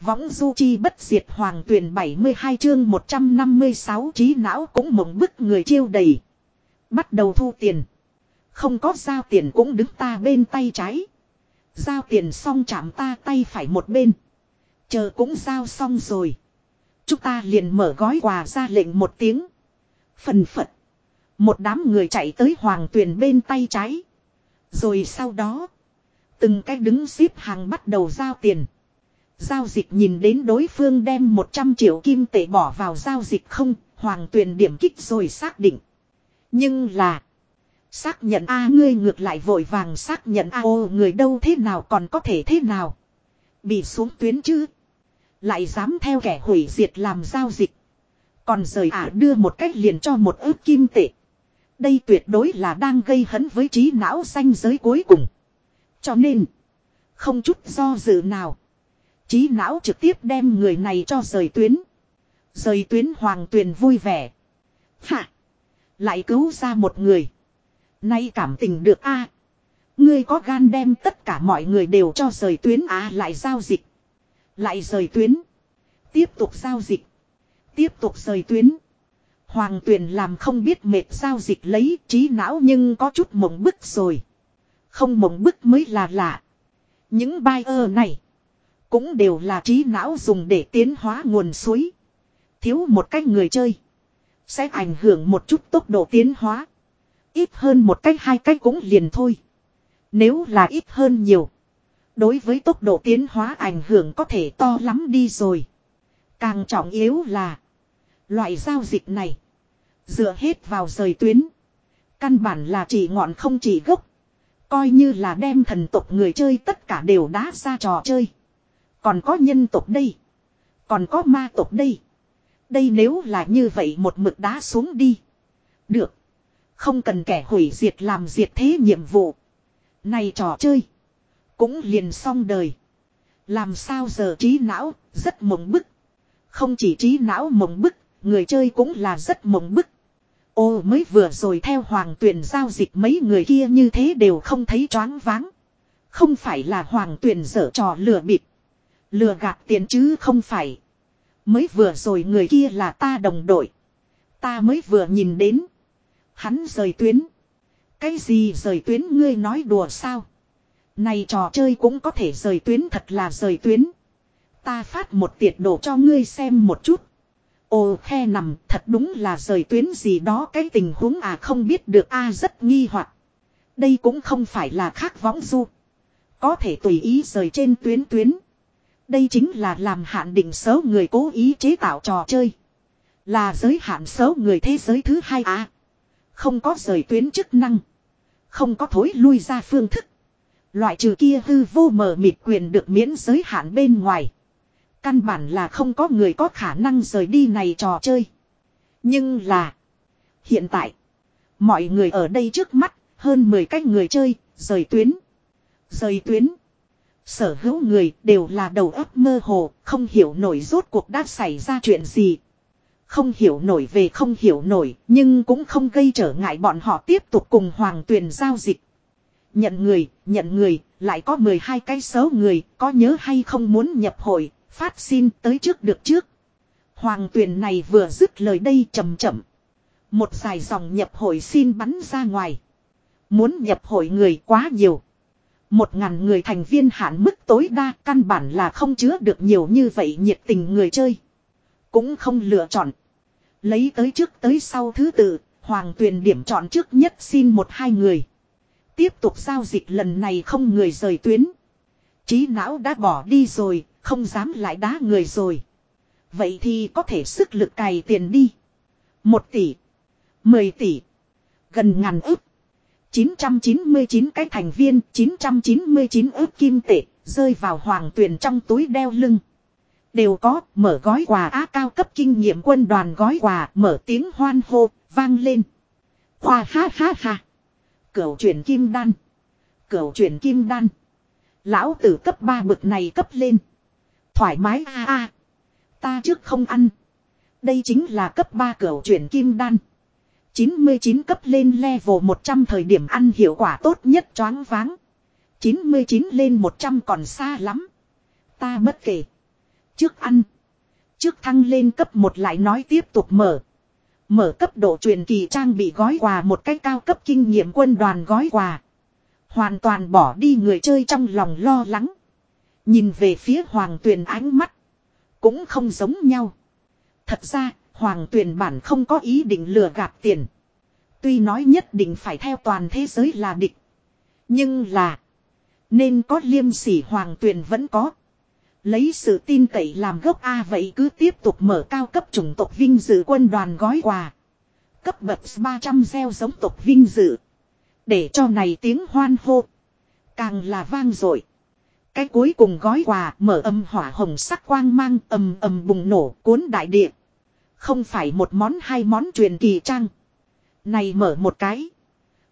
Võng du chi bất diệt hoàng tuyển 72 chương 156 trí não cũng mộng bức người chiêu đầy. Bắt đầu thu tiền. Không có giao tiền cũng đứng ta bên tay trái. Giao tiền xong chạm ta tay phải một bên. Chờ cũng giao xong rồi. Chúng ta liền mở gói quà ra lệnh một tiếng. Phần phật. Một đám người chạy tới hoàng tuyền bên tay trái. Rồi sau đó. Từng cái đứng xếp hàng bắt đầu giao tiền. Giao dịch nhìn đến đối phương đem 100 triệu kim tệ bỏ vào giao dịch không. Hoàng tuyền điểm kích rồi xác định. Nhưng là. Xác nhận A, ngươi ngược lại vội vàng xác nhận A, ô, người đâu thế nào còn có thể thế nào. Bị xuống tuyến chứ. Lại dám theo kẻ hủy diệt làm giao dịch. Còn rời ả đưa một cách liền cho một ước kim tệ. Đây tuyệt đối là đang gây hấn với trí não xanh giới cuối cùng. Cho nên. Không chút do dự nào. Trí não trực tiếp đem người này cho rời tuyến. Rời tuyến hoàng tuyền vui vẻ. Hạ. Lại cứu ra một người. Nay cảm tình được a Ngươi có gan đem tất cả mọi người đều cho rời tuyến à lại giao dịch. Lại rời tuyến. Tiếp tục giao dịch. Tiếp tục rời tuyến. Hoàng tuyền làm không biết mệt giao dịch lấy trí não nhưng có chút mộng bức rồi. Không mộng bức mới là lạ. Những bài ơ này. Cũng đều là trí não dùng để tiến hóa nguồn suối. Thiếu một cách người chơi. Sẽ ảnh hưởng một chút tốc độ tiến hóa. Ít hơn một cách hai cách cũng liền thôi. Nếu là ít hơn nhiều. Đối với tốc độ tiến hóa ảnh hưởng có thể to lắm đi rồi. Càng trọng yếu là. Loại giao dịch này. Dựa hết vào rời tuyến. Căn bản là chỉ ngọn không chỉ gốc. Coi như là đem thần tộc người chơi tất cả đều đá ra trò chơi. Còn có nhân tộc đây. Còn có ma tộc đây. Đây nếu là như vậy một mực đá xuống đi. Được. Không cần kẻ hủy diệt làm diệt thế nhiệm vụ. Này trò chơi. Cũng liền xong đời. Làm sao giờ trí não, rất mộng bức. Không chỉ trí não mộng bức, người chơi cũng là rất mộng bức. Ô mới vừa rồi theo hoàng tuyển giao dịch mấy người kia như thế đều không thấy choáng váng. Không phải là hoàng tuyển dở trò lừa bịp. Lừa gạt tiền chứ không phải. Mới vừa rồi người kia là ta đồng đội. Ta mới vừa nhìn đến. Hắn rời tuyến. Cái gì rời tuyến ngươi nói đùa sao? Này trò chơi cũng có thể rời tuyến thật là rời tuyến. Ta phát một tiệt đồ cho ngươi xem một chút. Ồ, khe nằm, thật đúng là rời tuyến gì đó, cái tình huống à không biết được, a, rất nghi hoặc Đây cũng không phải là khác võng du. Có thể tùy ý rời trên tuyến tuyến. Đây chính là làm hạn định số người cố ý chế tạo trò chơi. Là giới hạn số người thế giới thứ hai à. Không có rời tuyến chức năng. Không có thối lui ra phương thức. Loại trừ kia hư vô mờ mịt quyền được miễn giới hạn bên ngoài. Căn bản là không có người có khả năng rời đi này trò chơi. Nhưng là. Hiện tại. Mọi người ở đây trước mắt. Hơn 10 cách người chơi. Rời tuyến. Rời tuyến. Sở hữu người đều là đầu óc mơ hồ. Không hiểu nổi rốt cuộc đã xảy ra chuyện gì. Không hiểu nổi về không hiểu nổi. Nhưng cũng không gây trở ngại bọn họ tiếp tục cùng hoàng tuyền giao dịch. Nhận người, nhận người, lại có 12 cái số người, có nhớ hay không muốn nhập hội, phát xin tới trước được trước. Hoàng Tuyền này vừa dứt lời đây chậm chậm. Một dài dòng nhập hội xin bắn ra ngoài. Muốn nhập hội người quá nhiều. Một ngàn người thành viên hạn mức tối đa căn bản là không chứa được nhiều như vậy nhiệt tình người chơi. Cũng không lựa chọn. Lấy tới trước tới sau thứ tự, hoàng tuyền điểm chọn trước nhất xin một hai người. Tiếp tục giao dịch lần này không người rời tuyến. Trí não đã bỏ đi rồi, không dám lại đá người rồi. Vậy thì có thể sức lực cày tiền đi. Một tỷ. Mười tỷ. Gần ngàn ức. 999 cái thành viên, 999 ước kim tệ, rơi vào hoàng tuyển trong túi đeo lưng. Đều có, mở gói quà á cao cấp kinh nghiệm quân đoàn gói quà, mở tiếng hoan hô, vang lên. Khoa ha ha ha. Cửu chuyển kim đan. Cửu chuyển kim đan. Lão tử cấp 3 bực này cấp lên. Thoải mái a a. Ta trước không ăn. Đây chính là cấp 3 cửu chuyển kim đan. 99 cấp lên level 100 thời điểm ăn hiệu quả tốt nhất choáng váng. 99 lên 100 còn xa lắm. Ta bất kể. Trước ăn. Trước thăng lên cấp một lại nói tiếp tục mở. Mở cấp độ truyền kỳ trang bị gói quà một cách cao cấp kinh nghiệm quân đoàn gói quà. Hoàn toàn bỏ đi người chơi trong lòng lo lắng. Nhìn về phía hoàng tuyền ánh mắt. Cũng không giống nhau. Thật ra, hoàng tuyền bản không có ý định lừa gạt tiền. Tuy nói nhất định phải theo toàn thế giới là địch. Nhưng là. Nên có liêm sỉ hoàng tuyền vẫn có. Lấy sự tin cậy làm gốc A vậy cứ tiếp tục mở cao cấp chủng tộc vinh dự quân đoàn gói quà. Cấp bậc 300 gieo giống tộc vinh dự. Để cho này tiếng hoan hô. Càng là vang dội Cái cuối cùng gói quà mở âm hỏa hồng sắc quang mang ầm ầm bùng nổ cuốn đại địa. Không phải một món hai món truyền kỳ trang. Này mở một cái.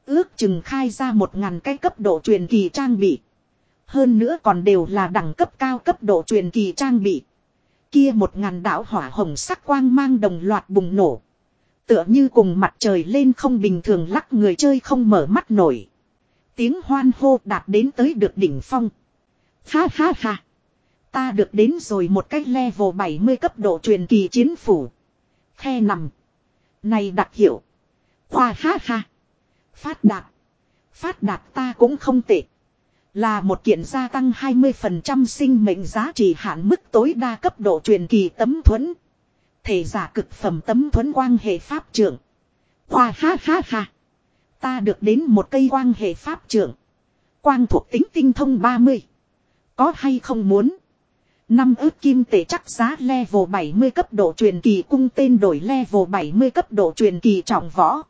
Ước chừng khai ra một ngàn cái cấp độ truyền kỳ trang bị. Hơn nữa còn đều là đẳng cấp cao cấp độ truyền kỳ trang bị. Kia một ngàn đảo hỏa hồng sắc quang mang đồng loạt bùng nổ. Tựa như cùng mặt trời lên không bình thường lắc người chơi không mở mắt nổi. Tiếng hoan hô đạt đến tới được đỉnh phong. Ha ha ha. Ta được đến rồi một cách level 70 cấp độ truyền kỳ chiến phủ. Khe nằm. Này đặc hiệu. Khoa ha ha. Phát đạt. Phát đạt ta cũng không tệ. Là một kiện gia tăng 20% sinh mệnh giá trị hạn mức tối đa cấp độ truyền kỳ tấm thuẫn. Thể giả cực phẩm tấm thuẫn quang hệ pháp trưởng. Khoa ha ha ha. Ta được đến một cây quang hệ pháp trưởng. Quang thuộc tính tinh thông 30. Có hay không muốn? Năm ước kim tệ chắc giá level 70 cấp độ truyền kỳ cung tên đổi level 70 cấp độ truyền kỳ trọng võ.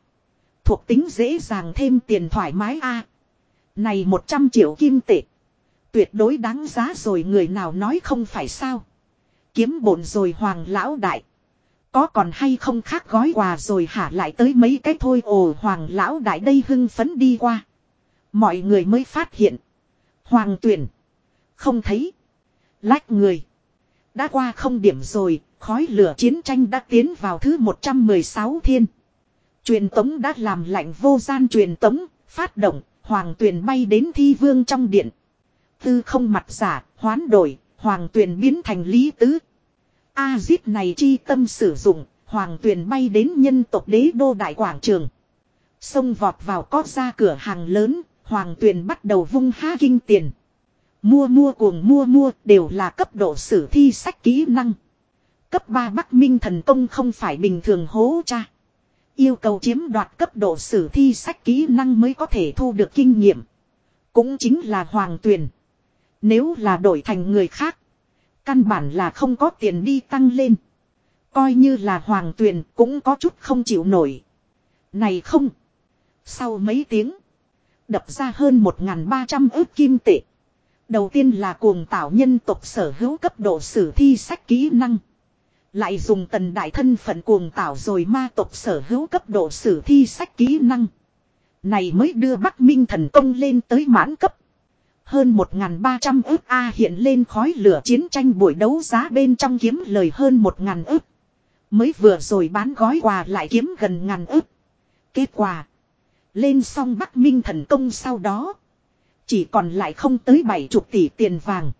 Thuộc tính dễ dàng thêm tiền thoải mái a. Này 100 triệu kim tệ. Tuyệt đối đáng giá rồi người nào nói không phải sao. Kiếm bổn rồi hoàng lão đại. Có còn hay không khác gói quà rồi hả lại tới mấy cái thôi ồ hoàng lão đại đây hưng phấn đi qua. Mọi người mới phát hiện. Hoàng tuyển. Không thấy. Lách người. Đã qua không điểm rồi, khói lửa chiến tranh đã tiến vào thứ 116 thiên. Truyền tống đã làm lạnh vô gian truyền tống, phát động, hoàng tuyền bay đến thi vương trong điện. Tư không mặt giả, hoán đổi, hoàng tuyền biến thành lý tứ. A-zip này chi tâm sử dụng, hoàng tuyền bay đến nhân tộc đế đô đại quảng trường. Xông vọt vào có ra cửa hàng lớn, hoàng tuyền bắt đầu vung ha kinh tiền. Mua mua cuồng mua mua đều là cấp độ sử thi sách kỹ năng. Cấp 3 Bắc Minh thần công không phải bình thường hố cha. Yêu cầu chiếm đoạt cấp độ sử thi sách kỹ năng mới có thể thu được kinh nghiệm. Cũng chính là hoàng tuyển. Nếu là đổi thành người khác. Căn bản là không có tiền đi tăng lên. Coi như là hoàng tuyển cũng có chút không chịu nổi. Này không. Sau mấy tiếng. Đập ra hơn 1.300 ước kim tệ. Đầu tiên là cuồng tạo nhân tộc sở hữu cấp độ sử thi sách kỹ năng. Lại dùng tần đại thân phận cuồng tạo rồi ma tộc sở hữu cấp độ sử thi sách kỹ năng. Này mới đưa Bắc Minh thần công lên tới mãn cấp. Hơn 1.300 ức A hiện lên khói lửa chiến tranh buổi đấu giá bên trong kiếm lời hơn 1.000 ức. Mới vừa rồi bán gói quà lại kiếm gần ngàn ức. Kết quả. Lên xong Bắc Minh thần công sau đó. Chỉ còn lại không tới 70 tỷ tiền vàng.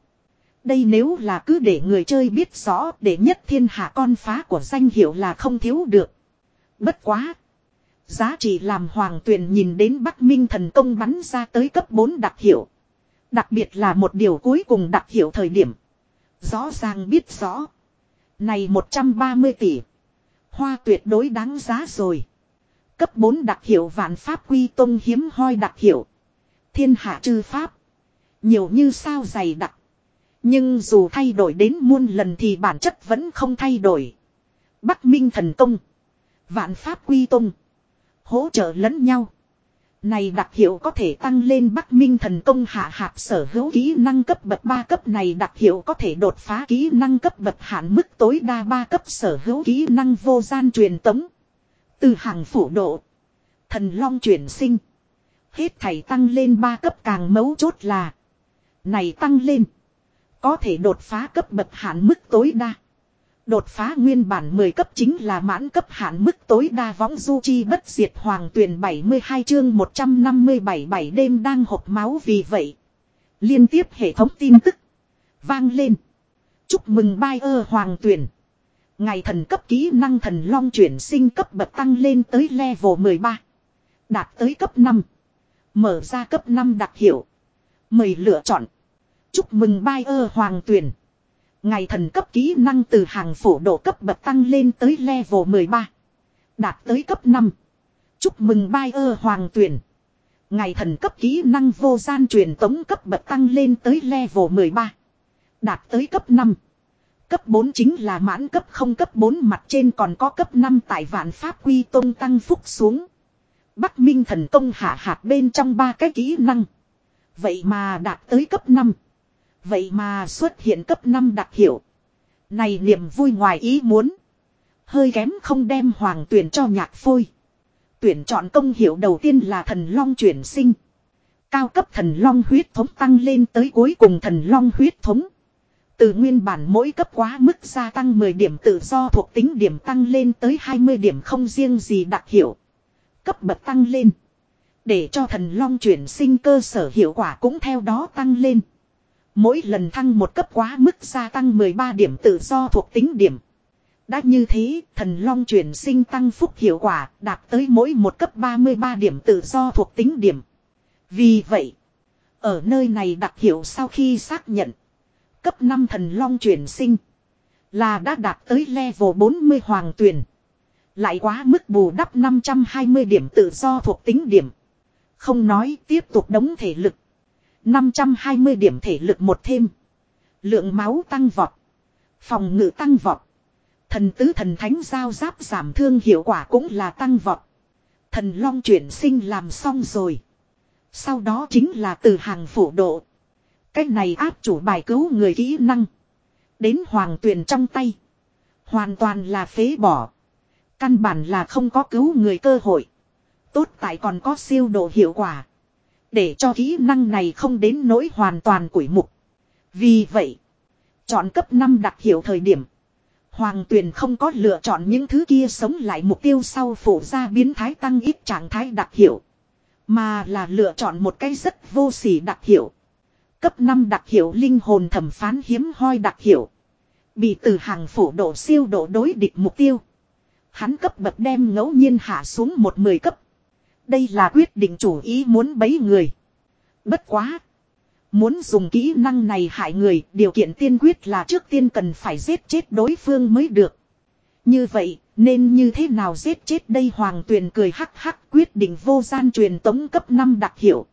Đây nếu là cứ để người chơi biết rõ, để nhất thiên hạ con phá của danh hiệu là không thiếu được. Bất quá. Giá trị làm hoàng tuyền nhìn đến Bắc Minh thần công bắn ra tới cấp 4 đặc hiệu. Đặc biệt là một điều cuối cùng đặc hiệu thời điểm. Rõ ràng biết rõ. Này 130 tỷ. Hoa tuyệt đối đáng giá rồi. Cấp 4 đặc hiệu vạn pháp quy tông hiếm hoi đặc hiệu. Thiên hạ chư pháp. Nhiều như sao dày đặc. Nhưng dù thay đổi đến muôn lần thì bản chất vẫn không thay đổi. Bắc Minh thần công. Vạn pháp quy tông. Hỗ trợ lẫn nhau. Này đặc hiệu có thể tăng lên Bắc Minh thần công hạ hạp sở hữu kỹ năng cấp bậc 3 cấp này đặc hiệu có thể đột phá kỹ năng cấp bậc hạn mức tối đa 3 cấp sở hữu kỹ năng vô gian truyền tống. Từ hàng phủ độ. Thần long chuyển sinh. Hết thảy tăng lên 3 cấp càng mấu chốt là. Này tăng lên. Có thể đột phá cấp bậc hạn mức tối đa. Đột phá nguyên bản 10 cấp chính là mãn cấp hạn mức tối đa võng du chi bất diệt hoàng tuyển 72 chương 157 bảy đêm đang hộp máu vì vậy. Liên tiếp hệ thống tin tức. Vang lên. Chúc mừng bai ơ hoàng tuyển. Ngày thần cấp kỹ năng thần long chuyển sinh cấp bậc tăng lên tới level 13. Đạt tới cấp 5. Mở ra cấp 5 đặc hiệu. Mời lựa chọn. Chúc mừng bai ơ hoàng tuyển. Ngày thần cấp kỹ năng từ hàng phổ độ cấp bậc tăng lên tới level 13. Đạt tới cấp 5. Chúc mừng bai ơ hoàng tuyển. Ngày thần cấp kỹ năng vô gian truyền tống cấp bậc tăng lên tới level 13. Đạt tới cấp 5. Cấp 4 chính là mãn cấp không cấp 4 mặt trên còn có cấp 5 tại vạn pháp quy tôn tăng phúc xuống. Bắc Minh thần công hạ hạt bên trong ba cái kỹ năng. Vậy mà đạt tới cấp 5. Vậy mà xuất hiện cấp 5 đặc hiệu. Này niềm vui ngoài ý muốn. Hơi kém không đem hoàng tuyển cho nhạc phôi. Tuyển chọn công hiệu đầu tiên là thần long chuyển sinh. Cao cấp thần long huyết thống tăng lên tới cuối cùng thần long huyết thống. Từ nguyên bản mỗi cấp quá mức gia tăng 10 điểm tự do thuộc tính điểm tăng lên tới 20 điểm không riêng gì đặc hiệu. Cấp bậc tăng lên. Để cho thần long chuyển sinh cơ sở hiệu quả cũng theo đó tăng lên. Mỗi lần thăng một cấp quá mức gia tăng 13 điểm tự do thuộc tính điểm. Đã như thế, thần long chuyển sinh tăng phúc hiệu quả đạt tới mỗi một cấp 33 điểm tự do thuộc tính điểm. Vì vậy, ở nơi này đặc hiệu sau khi xác nhận, cấp 5 thần long chuyển sinh là đã đạt tới level 40 hoàng tuyển. Lại quá mức bù đắp 520 điểm tự do thuộc tính điểm. Không nói tiếp tục đóng thể lực. 520 điểm thể lực một thêm. Lượng máu tăng vọt. Phòng ngự tăng vọt. Thần tứ thần thánh giao giáp giảm thương hiệu quả cũng là tăng vọt. Thần long chuyển sinh làm xong rồi. Sau đó chính là từ hàng phủ độ. Cái này áp chủ bài cứu người kỹ năng. Đến hoàng tuyền trong tay. Hoàn toàn là phế bỏ. Căn bản là không có cứu người cơ hội. Tốt tại còn có siêu độ hiệu quả. Để cho kỹ năng này không đến nỗi hoàn toàn quỷ mục. Vì vậy, chọn cấp 5 đặc hiệu thời điểm. Hoàng tuyền không có lựa chọn những thứ kia sống lại mục tiêu sau phủ ra biến thái tăng ít trạng thái đặc hiệu. Mà là lựa chọn một cái rất vô sỉ đặc hiệu. Cấp 5 đặc hiệu linh hồn thẩm phán hiếm hoi đặc hiệu. Bị từ hàng phủ độ siêu độ đối địch mục tiêu. Hắn cấp bậc đem ngẫu nhiên hạ xuống một mười cấp. Đây là quyết định chủ ý muốn bấy người. Bất quá. Muốn dùng kỹ năng này hại người, điều kiện tiên quyết là trước tiên cần phải giết chết đối phương mới được. Như vậy, nên như thế nào giết chết đây Hoàng Tuyền cười hắc hắc quyết định vô gian truyền tống cấp 5 đặc hiệu.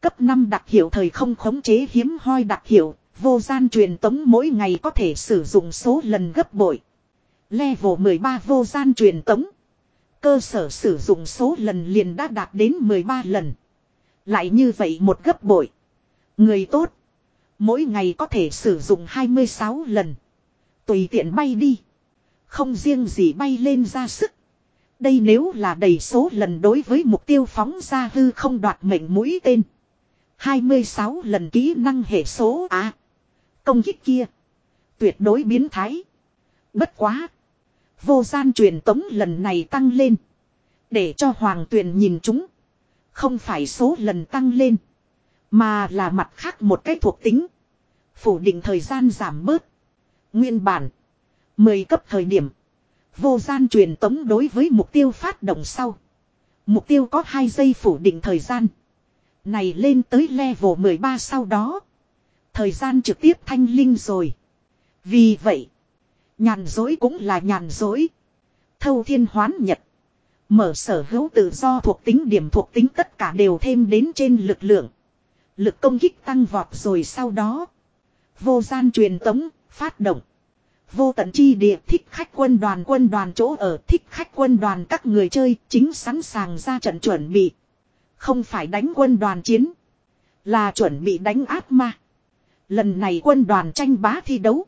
Cấp 5 đặc hiệu thời không khống chế hiếm hoi đặc hiệu, vô gian truyền tống mỗi ngày có thể sử dụng số lần gấp bội. Level 13 vô gian truyền tống. Cơ sở sử dụng số lần liền đã đạt đến 13 lần. Lại như vậy một gấp bội. Người tốt. Mỗi ngày có thể sử dụng 26 lần. Tùy tiện bay đi. Không riêng gì bay lên ra sức. Đây nếu là đầy số lần đối với mục tiêu phóng ra hư không đoạt mệnh mũi tên. 26 lần kỹ năng hệ số A. công kích kia. Tuyệt đối biến thái. Bất quá. Vô gian truyền tống lần này tăng lên. Để cho hoàng tuyền nhìn chúng. Không phải số lần tăng lên. Mà là mặt khác một cái thuộc tính. Phủ định thời gian giảm bớt. Nguyên bản. 10 cấp thời điểm. Vô gian truyền tống đối với mục tiêu phát động sau. Mục tiêu có 2 giây phủ định thời gian. Này lên tới level 13 sau đó. Thời gian trực tiếp thanh linh rồi. Vì vậy. Nhàn dối cũng là nhàn dối. Thâu thiên hoán nhật. Mở sở hữu tự do thuộc tính điểm thuộc tính tất cả đều thêm đến trên lực lượng. Lực công kích tăng vọt rồi sau đó. Vô gian truyền tống, phát động. Vô tận chi địa thích khách quân đoàn quân đoàn chỗ ở thích khách quân đoàn các người chơi chính sẵn sàng ra trận chuẩn bị. Không phải đánh quân đoàn chiến. Là chuẩn bị đánh ác ma. Lần này quân đoàn tranh bá thi đấu.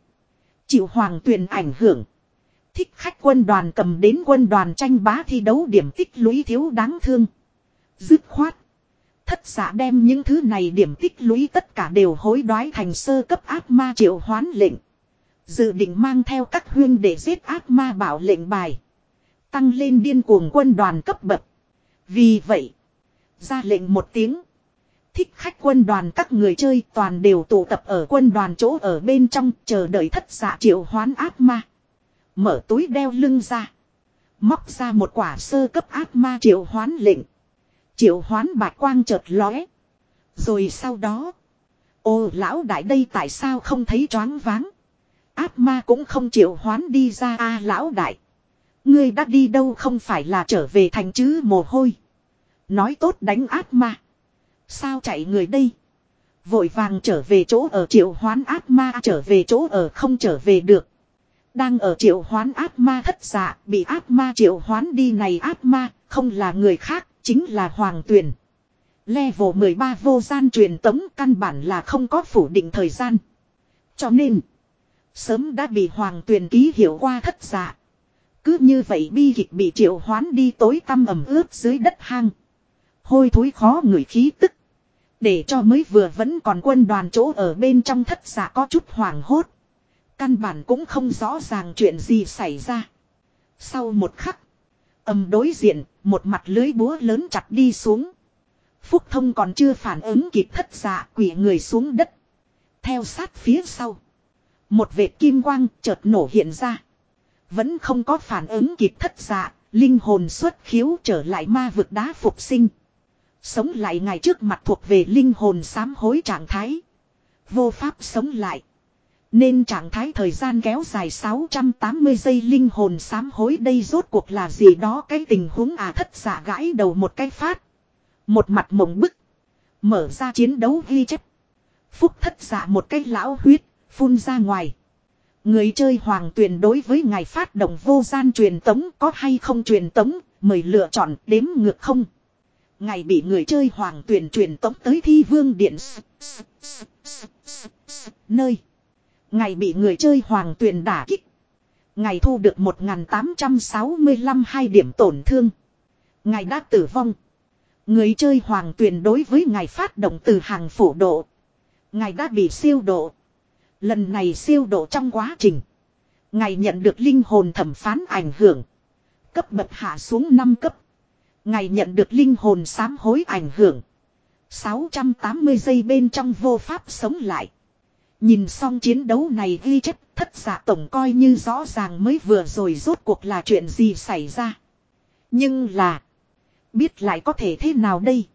Chịu hoàng tuyền ảnh hưởng. Thích khách quân đoàn cầm đến quân đoàn tranh bá thi đấu điểm tích lũy thiếu đáng thương. Dứt khoát. Thất giả đem những thứ này điểm tích lũy tất cả đều hối đoái thành sơ cấp ác ma triệu hoán lệnh. Dự định mang theo các huyên để giết ác ma bảo lệnh bài. Tăng lên điên cuồng quân đoàn cấp bậc. Vì vậy. Ra lệnh một tiếng. Thích khách quân đoàn, các người chơi toàn đều tụ tập ở quân đoàn chỗ ở bên trong, chờ đợi thất giả triệu hoán ác ma. Mở túi đeo lưng ra. Móc ra một quả sơ cấp ác ma triệu hoán lệnh. Triệu hoán bạch quang chợt lóe. Rồi sau đó. Ô lão đại đây tại sao không thấy choáng váng. Ác ma cũng không triệu hoán đi ra a lão đại. Ngươi đã đi đâu không phải là trở về thành chứ mồ hôi. Nói tốt đánh ác ma. Sao chạy người đây? Vội vàng trở về chỗ ở triệu hoán ác ma trở về chỗ ở không trở về được. Đang ở triệu hoán ác ma thất dạ, bị ác ma triệu hoán đi này ác ma, không là người khác, chính là Hoàng Tuyền. Level 13 vô gian truyền tống căn bản là không có phủ định thời gian. Cho nên, sớm đã bị Hoàng Tuyền ký hiệu qua thất dạ. Cứ như vậy bi kịch bị triệu hoán đi tối tăm ẩm ướt dưới đất hang. Hôi thối khó người khí tức. Để cho mới vừa vẫn còn quân đoàn chỗ ở bên trong thất giả có chút hoảng hốt. Căn bản cũng không rõ ràng chuyện gì xảy ra. Sau một khắc. ầm đối diện, một mặt lưới búa lớn chặt đi xuống. Phúc thông còn chưa phản ứng kịp thất giả quỷ người xuống đất. Theo sát phía sau. Một vệt kim quang chợt nổ hiện ra. Vẫn không có phản ứng kịp thất giả, linh hồn xuất khiếu trở lại ma vực đá phục sinh. Sống lại ngày trước mặt thuộc về linh hồn sám hối trạng thái. Vô pháp sống lại. Nên trạng thái thời gian kéo dài 680 giây linh hồn sám hối đây rốt cuộc là gì đó cái tình huống à thất giả gãi đầu một cái phát. Một mặt mộng bức. Mở ra chiến đấu ghi chép. Phúc thất giả một cái lão huyết, phun ra ngoài. Người chơi hoàng tuyển đối với ngài phát động vô gian truyền tống có hay không truyền tống, mời lựa chọn đếm ngược không. Ngày bị người chơi hoàng tuyển truyền tống tới thi vương điện nơi. Ngày bị người chơi hoàng tuyển đả kích. Ngày thu được 1865 hai điểm tổn thương. Ngày đã tử vong. Người chơi hoàng tuyển đối với ngài phát động từ hàng phổ độ. Ngài đã bị siêu độ. Lần này siêu độ trong quá trình. Ngài nhận được linh hồn thẩm phán ảnh hưởng. Cấp bậc hạ xuống 5 cấp ngày nhận được linh hồn sám hối ảnh hưởng. 680 giây bên trong vô pháp sống lại. Nhìn xong chiến đấu này ghi chép, thất giả tổng coi như rõ ràng mới vừa rồi rốt cuộc là chuyện gì xảy ra. Nhưng là. Biết lại có thể thế nào đây.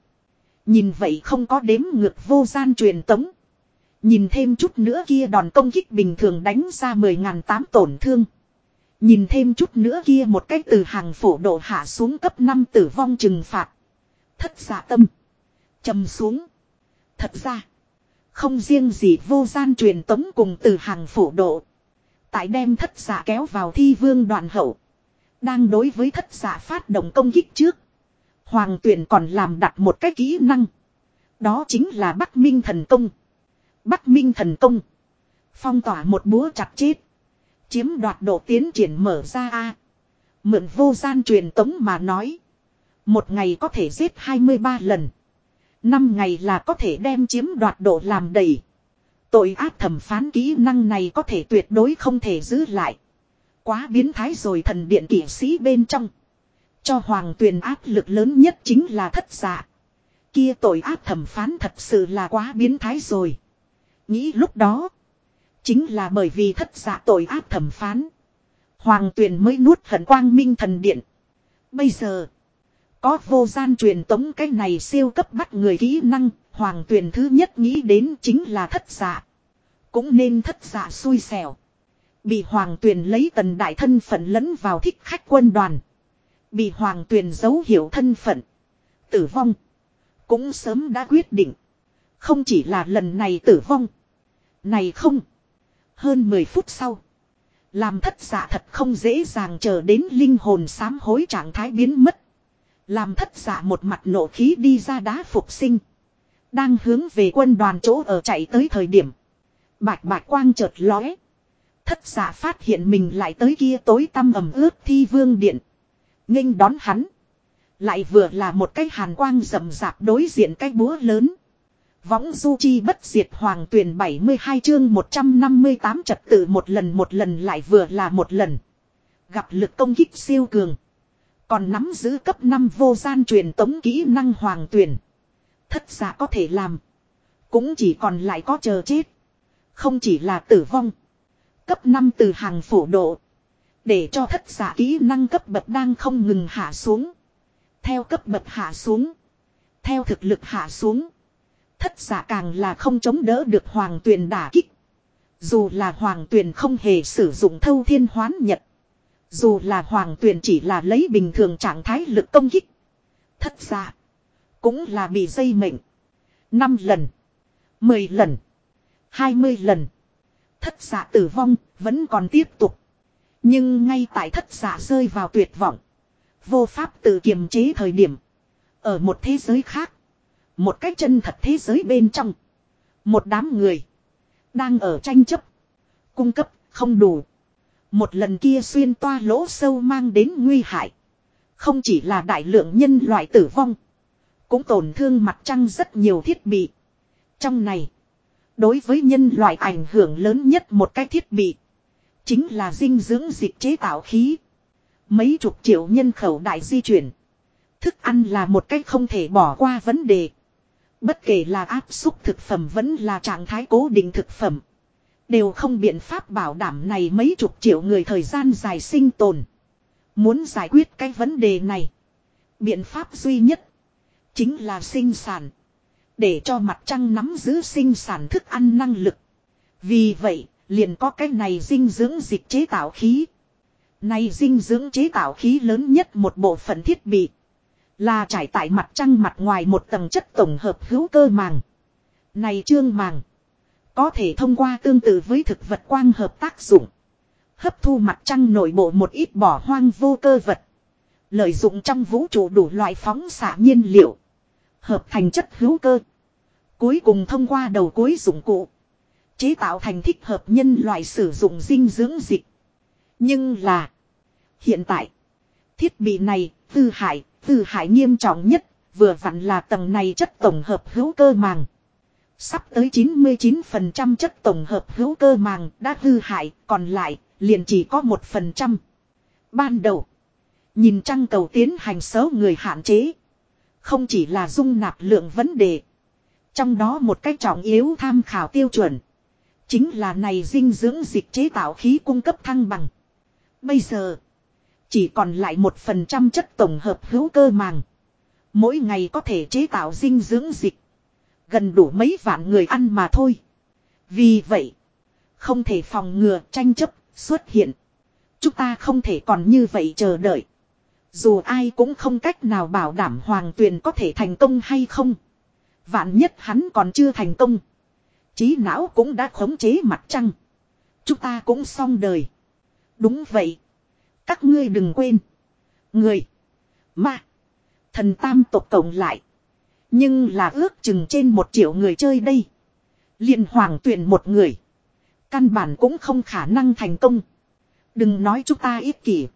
Nhìn vậy không có đếm ngược vô gian truyền tống. Nhìn thêm chút nữa kia đòn công kích bình thường đánh ra 10.000 tám tổn thương. Nhìn thêm chút nữa kia một cách từ hàng phổ độ hạ xuống cấp 5 tử vong trừng phạt. Thất giả tâm. trầm xuống. Thật ra. Không riêng gì vô gian truyền tống cùng từ hàng phổ độ. Tại đem thất giả kéo vào thi vương đoạn hậu. Đang đối với thất giả phát động công kích trước. Hoàng tuyển còn làm đặt một cái kỹ năng. Đó chính là Bắc Minh thần công. Bắc Minh thần công. Phong tỏa một búa chặt chết. Chiếm đoạt độ tiến triển mở ra a Mượn vô gian truyền tống mà nói. Một ngày có thể giết 23 lần. Năm ngày là có thể đem chiếm đoạt độ làm đầy. Tội ác thẩm phán kỹ năng này có thể tuyệt đối không thể giữ lại. Quá biến thái rồi thần điện kỷ sĩ bên trong. Cho hoàng tuyền áp lực lớn nhất chính là thất giả. Kia tội ác thẩm phán thật sự là quá biến thái rồi. Nghĩ lúc đó. Chính là bởi vì thất giả tội ác thẩm phán. Hoàng tuyền mới nuốt hận quang minh thần điện. Bây giờ. Có vô gian truyền tống cái này siêu cấp bắt người kỹ năng. Hoàng tuyền thứ nhất nghĩ đến chính là thất giả. Cũng nên thất giả xui xẻo. Bị hoàng tuyền lấy tần đại thân phận lẫn vào thích khách quân đoàn. Bị hoàng tuyền giấu hiểu thân phận. Tử vong. Cũng sớm đã quyết định. Không chỉ là lần này tử vong. Này không. Hơn 10 phút sau. Làm thất giả thật không dễ dàng chờ đến linh hồn sám hối trạng thái biến mất. Làm thất giả một mặt nộ khí đi ra đá phục sinh. Đang hướng về quân đoàn chỗ ở chạy tới thời điểm. Bạch bạch quang chợt lóe. Thất giả phát hiện mình lại tới kia tối tăm ẩm ướt thi vương điện. nghênh đón hắn. Lại vừa là một cái hàn quang rầm rạp đối diện cái búa lớn. Võng du chi bất diệt hoàng tuyển 72 chương 158 trật tự một lần một lần lại vừa là một lần. Gặp lực công kích siêu cường. Còn nắm giữ cấp 5 vô gian truyền tống kỹ năng hoàng tuyển. Thất giả có thể làm. Cũng chỉ còn lại có chờ chết. Không chỉ là tử vong. Cấp 5 từ hàng phổ độ. Để cho thất giả kỹ năng cấp bậc đang không ngừng hạ xuống. Theo cấp bậc hạ xuống. Theo thực lực hạ xuống. Thất giả càng là không chống đỡ được hoàng tuyền đả kích. Dù là hoàng tuyền không hề sử dụng thâu thiên hoán nhật. Dù là hoàng tuyền chỉ là lấy bình thường trạng thái lực công kích. Thất giả. Cũng là bị dây mệnh. năm lần. 10 lần. 20 lần. Thất giả tử vong vẫn còn tiếp tục. Nhưng ngay tại thất giả rơi vào tuyệt vọng. Vô pháp tự kiềm chế thời điểm. Ở một thế giới khác. Một cách chân thật thế giới bên trong. Một đám người. Đang ở tranh chấp. Cung cấp, không đủ. Một lần kia xuyên toa lỗ sâu mang đến nguy hại. Không chỉ là đại lượng nhân loại tử vong. Cũng tổn thương mặt trăng rất nhiều thiết bị. Trong này. Đối với nhân loại ảnh hưởng lớn nhất một cái thiết bị. Chính là dinh dưỡng dịch chế tạo khí. Mấy chục triệu nhân khẩu đại di chuyển. Thức ăn là một cách không thể bỏ qua vấn đề. Bất kể là áp suất thực phẩm vẫn là trạng thái cố định thực phẩm. Đều không biện pháp bảo đảm này mấy chục triệu người thời gian dài sinh tồn. Muốn giải quyết cái vấn đề này. Biện pháp duy nhất. Chính là sinh sản. Để cho mặt trăng nắm giữ sinh sản thức ăn năng lực. Vì vậy, liền có cái này dinh dưỡng dịch chế tạo khí. Này dinh dưỡng chế tạo khí lớn nhất một bộ phận thiết bị. Là trải tại mặt trăng mặt ngoài một tầng chất tổng hợp hữu cơ màng. Này trương màng. Có thể thông qua tương tự với thực vật quang hợp tác dụng. Hấp thu mặt trăng nội bộ một ít bỏ hoang vô cơ vật. Lợi dụng trong vũ trụ đủ loại phóng xạ nhiên liệu. Hợp thành chất hữu cơ. Cuối cùng thông qua đầu cuối dụng cụ. Chế tạo thành thích hợp nhân loại sử dụng dinh dưỡng dịch. Nhưng là. Hiện tại. Thiết bị này, tư hại, tư hại nghiêm trọng nhất. Vừa vặn là tầng này chất tổng hợp hữu cơ màng. Sắp tới 99% chất tổng hợp hữu cơ màng đã hư hại, còn lại liền chỉ có 1%. Ban đầu, nhìn trăng cầu tiến hành xấu người hạn chế. Không chỉ là dung nạp lượng vấn đề. Trong đó một cách trọng yếu tham khảo tiêu chuẩn. Chính là này dinh dưỡng dịch chế tạo khí cung cấp thăng bằng. Bây giờ, chỉ còn lại một phần trăm chất tổng hợp hữu cơ màng. Mỗi ngày có thể chế tạo dinh dưỡng dịch. Gần đủ mấy vạn người ăn mà thôi. Vì vậy, không thể phòng ngừa tranh chấp xuất hiện. Chúng ta không thể còn như vậy chờ đợi. Dù ai cũng không cách nào bảo đảm hoàng tuyền có thể thành công hay không. Vạn nhất hắn còn chưa thành công. Trí não cũng đã khống chế mặt trăng. Chúng ta cũng xong đời. Đúng vậy. Các ngươi đừng quên. Người. Ma. Thần tam tộc cộng lại. Nhưng là ước chừng trên một triệu người chơi đây. liền hoàng tuyển một người. Căn bản cũng không khả năng thành công. Đừng nói chúng ta ích kỷ.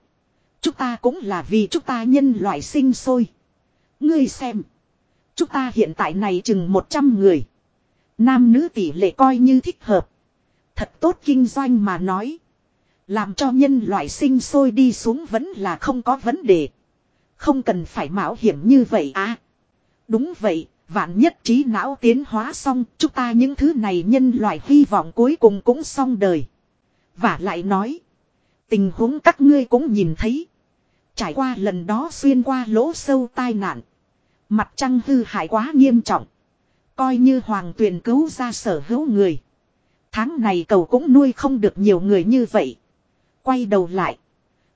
Chúng ta cũng là vì chúng ta nhân loại sinh sôi. Ngươi xem. Chúng ta hiện tại này chừng 100 người. Nam nữ tỷ lệ coi như thích hợp. Thật tốt kinh doanh mà nói. Làm cho nhân loại sinh sôi đi xuống vẫn là không có vấn đề. Không cần phải mạo hiểm như vậy à. Đúng vậy, vạn nhất trí não tiến hóa xong, chúng ta những thứ này nhân loại hy vọng cuối cùng cũng xong đời. Và lại nói, tình huống các ngươi cũng nhìn thấy. Trải qua lần đó xuyên qua lỗ sâu tai nạn. Mặt trăng hư hại quá nghiêm trọng. Coi như hoàng tuyền cứu ra sở hữu người. Tháng này cầu cũng nuôi không được nhiều người như vậy. Quay đầu lại.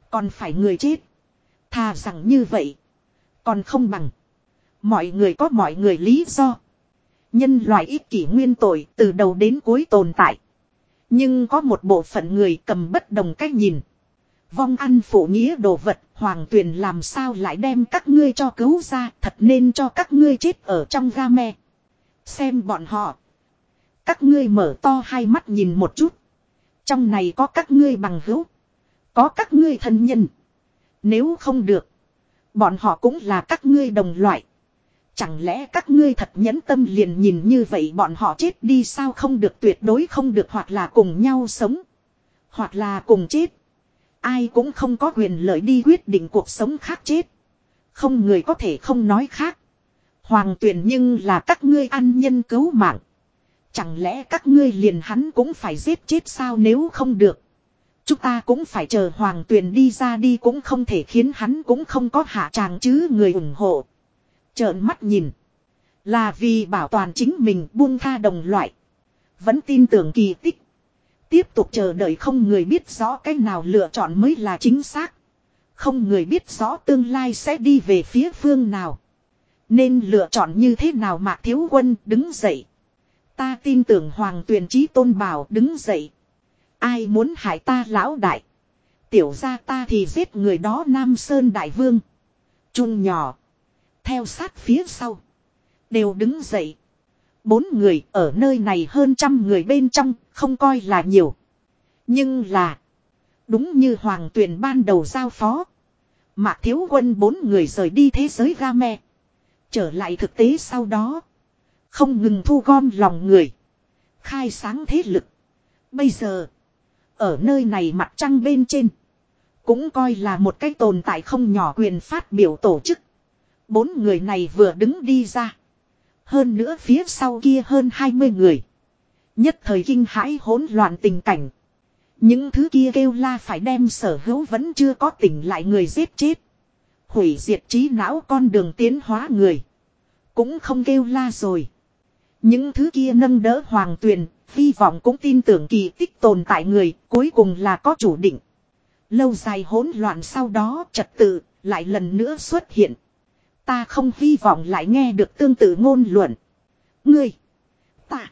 Còn phải người chết. Thà rằng như vậy. Còn không bằng. Mọi người có mọi người lý do. Nhân loại ích kỷ nguyên tội từ đầu đến cuối tồn tại. Nhưng có một bộ phận người cầm bất đồng cách nhìn. Vong ăn phụ nghĩa đồ vật, hoàng tuyền làm sao lại đem các ngươi cho cứu ra, thật nên cho các ngươi chết ở trong ga me. Xem bọn họ. Các ngươi mở to hai mắt nhìn một chút. Trong này có các ngươi bằng hữu. Có các ngươi thân nhân. Nếu không được. Bọn họ cũng là các ngươi đồng loại. Chẳng lẽ các ngươi thật nhẫn tâm liền nhìn như vậy bọn họ chết đi sao không được tuyệt đối không được hoặc là cùng nhau sống. Hoặc là cùng chết. Ai cũng không có quyền lợi đi quyết định cuộc sống khác chết. Không người có thể không nói khác. Hoàng tuyển nhưng là các ngươi ăn nhân cứu mạng. Chẳng lẽ các ngươi liền hắn cũng phải giết chết sao nếu không được. Chúng ta cũng phải chờ hoàng Tuyền đi ra đi cũng không thể khiến hắn cũng không có hạ tràng chứ người ủng hộ. Trợn mắt nhìn. Là vì bảo toàn chính mình buông tha đồng loại. Vẫn tin tưởng kỳ tích. Tiếp tục chờ đợi không người biết rõ cách nào lựa chọn mới là chính xác. Không người biết rõ tương lai sẽ đi về phía phương nào. Nên lựa chọn như thế nào mà thiếu quân đứng dậy. Ta tin tưởng Hoàng tuyền trí tôn bảo đứng dậy. Ai muốn hại ta lão đại. Tiểu ra ta thì giết người đó Nam Sơn Đại Vương. Trung nhỏ. Theo sát phía sau. Đều đứng dậy. Bốn người ở nơi này hơn trăm người bên trong không coi là nhiều. Nhưng là. Đúng như Hoàng tuyển ban đầu giao phó. Mạc thiếu quân bốn người rời đi thế giới ga mẹ, Trở lại thực tế sau đó. Không ngừng thu gom lòng người. Khai sáng thế lực. Bây giờ. Ở nơi này mặt trăng bên trên. Cũng coi là một cái tồn tại không nhỏ quyền phát biểu tổ chức. Bốn người này vừa đứng đi ra. Hơn nữa phía sau kia hơn 20 người. Nhất thời kinh hãi hỗn loạn tình cảnh. Những thứ kia kêu la phải đem sở hữu vẫn chưa có tỉnh lại người giết chết. Hủy diệt trí não con đường tiến hóa người. Cũng không kêu la rồi. Những thứ kia nâng đỡ hoàng tuyền, hy vọng cũng tin tưởng kỳ tích tồn tại người, cuối cùng là có chủ định. Lâu dài hỗn loạn sau đó trật tự, lại lần nữa xuất hiện. Ta không hy vọng lại nghe được tương tự ngôn luận. Ngươi, ta,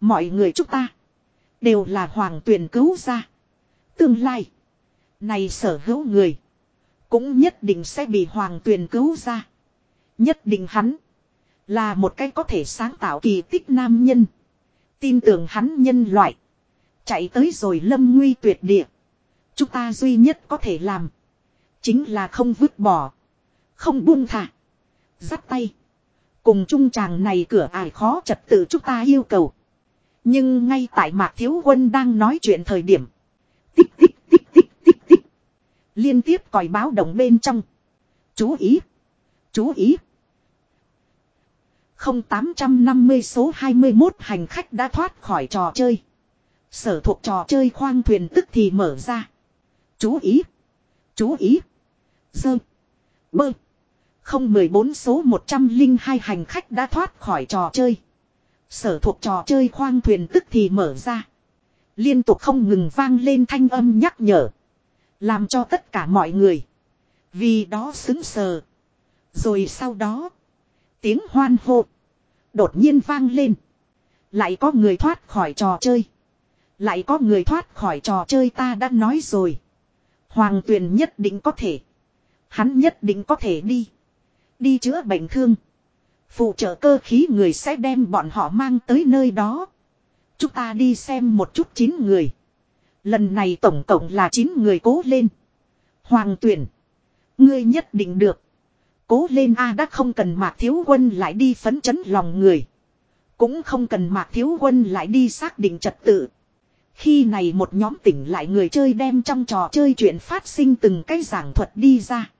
mọi người chúng ta, đều là hoàng tuyển cứu ra. Tương lai, này sở hữu người, cũng nhất định sẽ bị hoàng tuyển cứu ra. Nhất định hắn là một cái có thể sáng tạo kỳ tích nam nhân. Tin tưởng hắn nhân loại. Chạy tới rồi lâm nguy tuyệt địa. Chúng ta duy nhất có thể làm. Chính là không vứt bỏ. Không buông thả. Dắt tay. Cùng chung chàng này cửa ải khó trật tự chúng ta yêu cầu. Nhưng ngay tại mạc thiếu quân đang nói chuyện thời điểm. Tích tích tích tích tích tích. Liên tiếp còi báo động bên trong. Chú ý. Chú ý. 0850 số 21 hành khách đã thoát khỏi trò chơi. Sở thuộc trò chơi khoang thuyền tức thì mở ra. Chú ý. Chú ý. Dơ. Bơ. 014 số 102 hành khách đã thoát khỏi trò chơi. Sở thuộc trò chơi khoang thuyền tức thì mở ra. Liên tục không ngừng vang lên thanh âm nhắc nhở. Làm cho tất cả mọi người. Vì đó xứng sờ. Rồi sau đó. Tiếng hoan hô. Đột nhiên vang lên. Lại có người thoát khỏi trò chơi. Lại có người thoát khỏi trò chơi ta đã nói rồi. Hoàng tuyền nhất định có thể. Hắn nhất định có thể đi. Đi chữa bệnh thương. Phụ trợ cơ khí người sẽ đem bọn họ mang tới nơi đó. Chúng ta đi xem một chút chín người. Lần này tổng cộng là chín người cố lên. Hoàng tuyển. Ngươi nhất định được. Cố lên A đã không cần mạc thiếu quân lại đi phấn chấn lòng người. Cũng không cần mạc thiếu quân lại đi xác định trật tự. Khi này một nhóm tỉnh lại người chơi đem trong trò chơi chuyện phát sinh từng cái giảng thuật đi ra.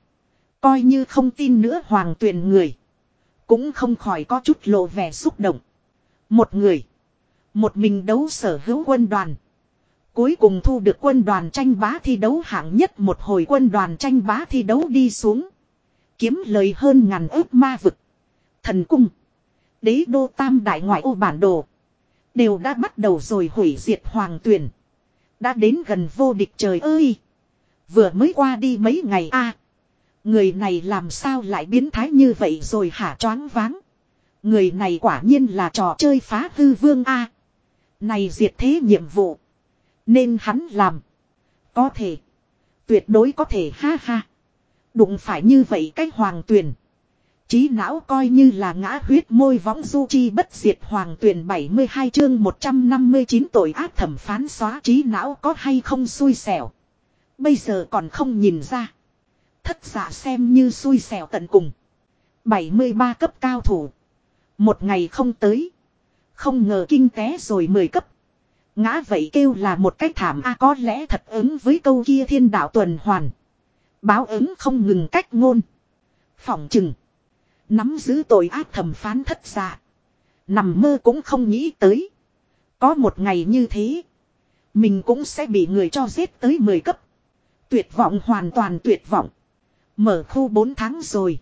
Coi như không tin nữa hoàng tuyển người. Cũng không khỏi có chút lộ vẻ xúc động. Một người. Một mình đấu sở hữu quân đoàn. Cuối cùng thu được quân đoàn tranh bá thi đấu hạng nhất một hồi quân đoàn tranh bá thi đấu đi xuống. Kiếm lời hơn ngàn ước ma vực. Thần cung. Đế đô tam đại ngoại ô bản đồ. Đều đã bắt đầu rồi hủy diệt hoàng tuyển. Đã đến gần vô địch trời ơi. Vừa mới qua đi mấy ngày a Người này làm sao lại biến thái như vậy rồi hả choáng váng. Người này quả nhiên là trò chơi phá hư vương a Này diệt thế nhiệm vụ. Nên hắn làm. Có thể. Tuyệt đối có thể, ha ha. Đụng phải như vậy cái hoàng tuyển. Trí não coi như là ngã huyết môi võng du chi bất diệt hoàng tuyển 72 chương 159 tội ác thẩm phán xóa trí não có hay không xui xẻo. Bây giờ còn không nhìn ra. Thất giả xem như xui xẻo tận cùng. 73 cấp cao thủ. Một ngày không tới. Không ngờ kinh té rồi 10 cấp. Ngã vậy kêu là một cách thảm a, có lẽ thật ứng với câu kia thiên đạo tuần hoàn. Báo ứng không ngừng cách ngôn. Phỏng chừng. Nắm giữ tội ác thẩm phán thất dạ. Nằm mơ cũng không nghĩ tới. Có một ngày như thế. Mình cũng sẽ bị người cho giết tới 10 cấp. Tuyệt vọng hoàn toàn tuyệt vọng. Mở khu 4 tháng rồi.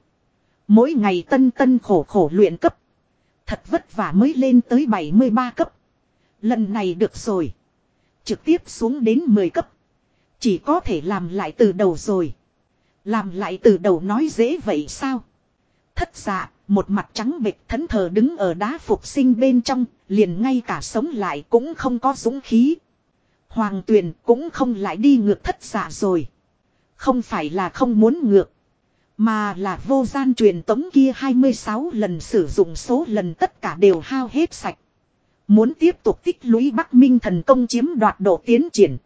Mỗi ngày tân tân khổ khổ luyện cấp. Thật vất vả mới lên tới 73 cấp. Lần này được rồi. Trực tiếp xuống đến 10 cấp. Chỉ có thể làm lại từ đầu rồi. Làm lại từ đầu nói dễ vậy sao? Thất dạ, một mặt trắng bệch thẫn thờ đứng ở đá phục sinh bên trong, liền ngay cả sống lại cũng không có dũng khí. Hoàng tuyền cũng không lại đi ngược thất dạ rồi. Không phải là không muốn ngược. Mà là vô gian truyền tống kia 26 lần sử dụng số lần tất cả đều hao hết sạch. Muốn tiếp tục tích lũy Bắc Minh thần công chiếm đoạt độ tiến triển.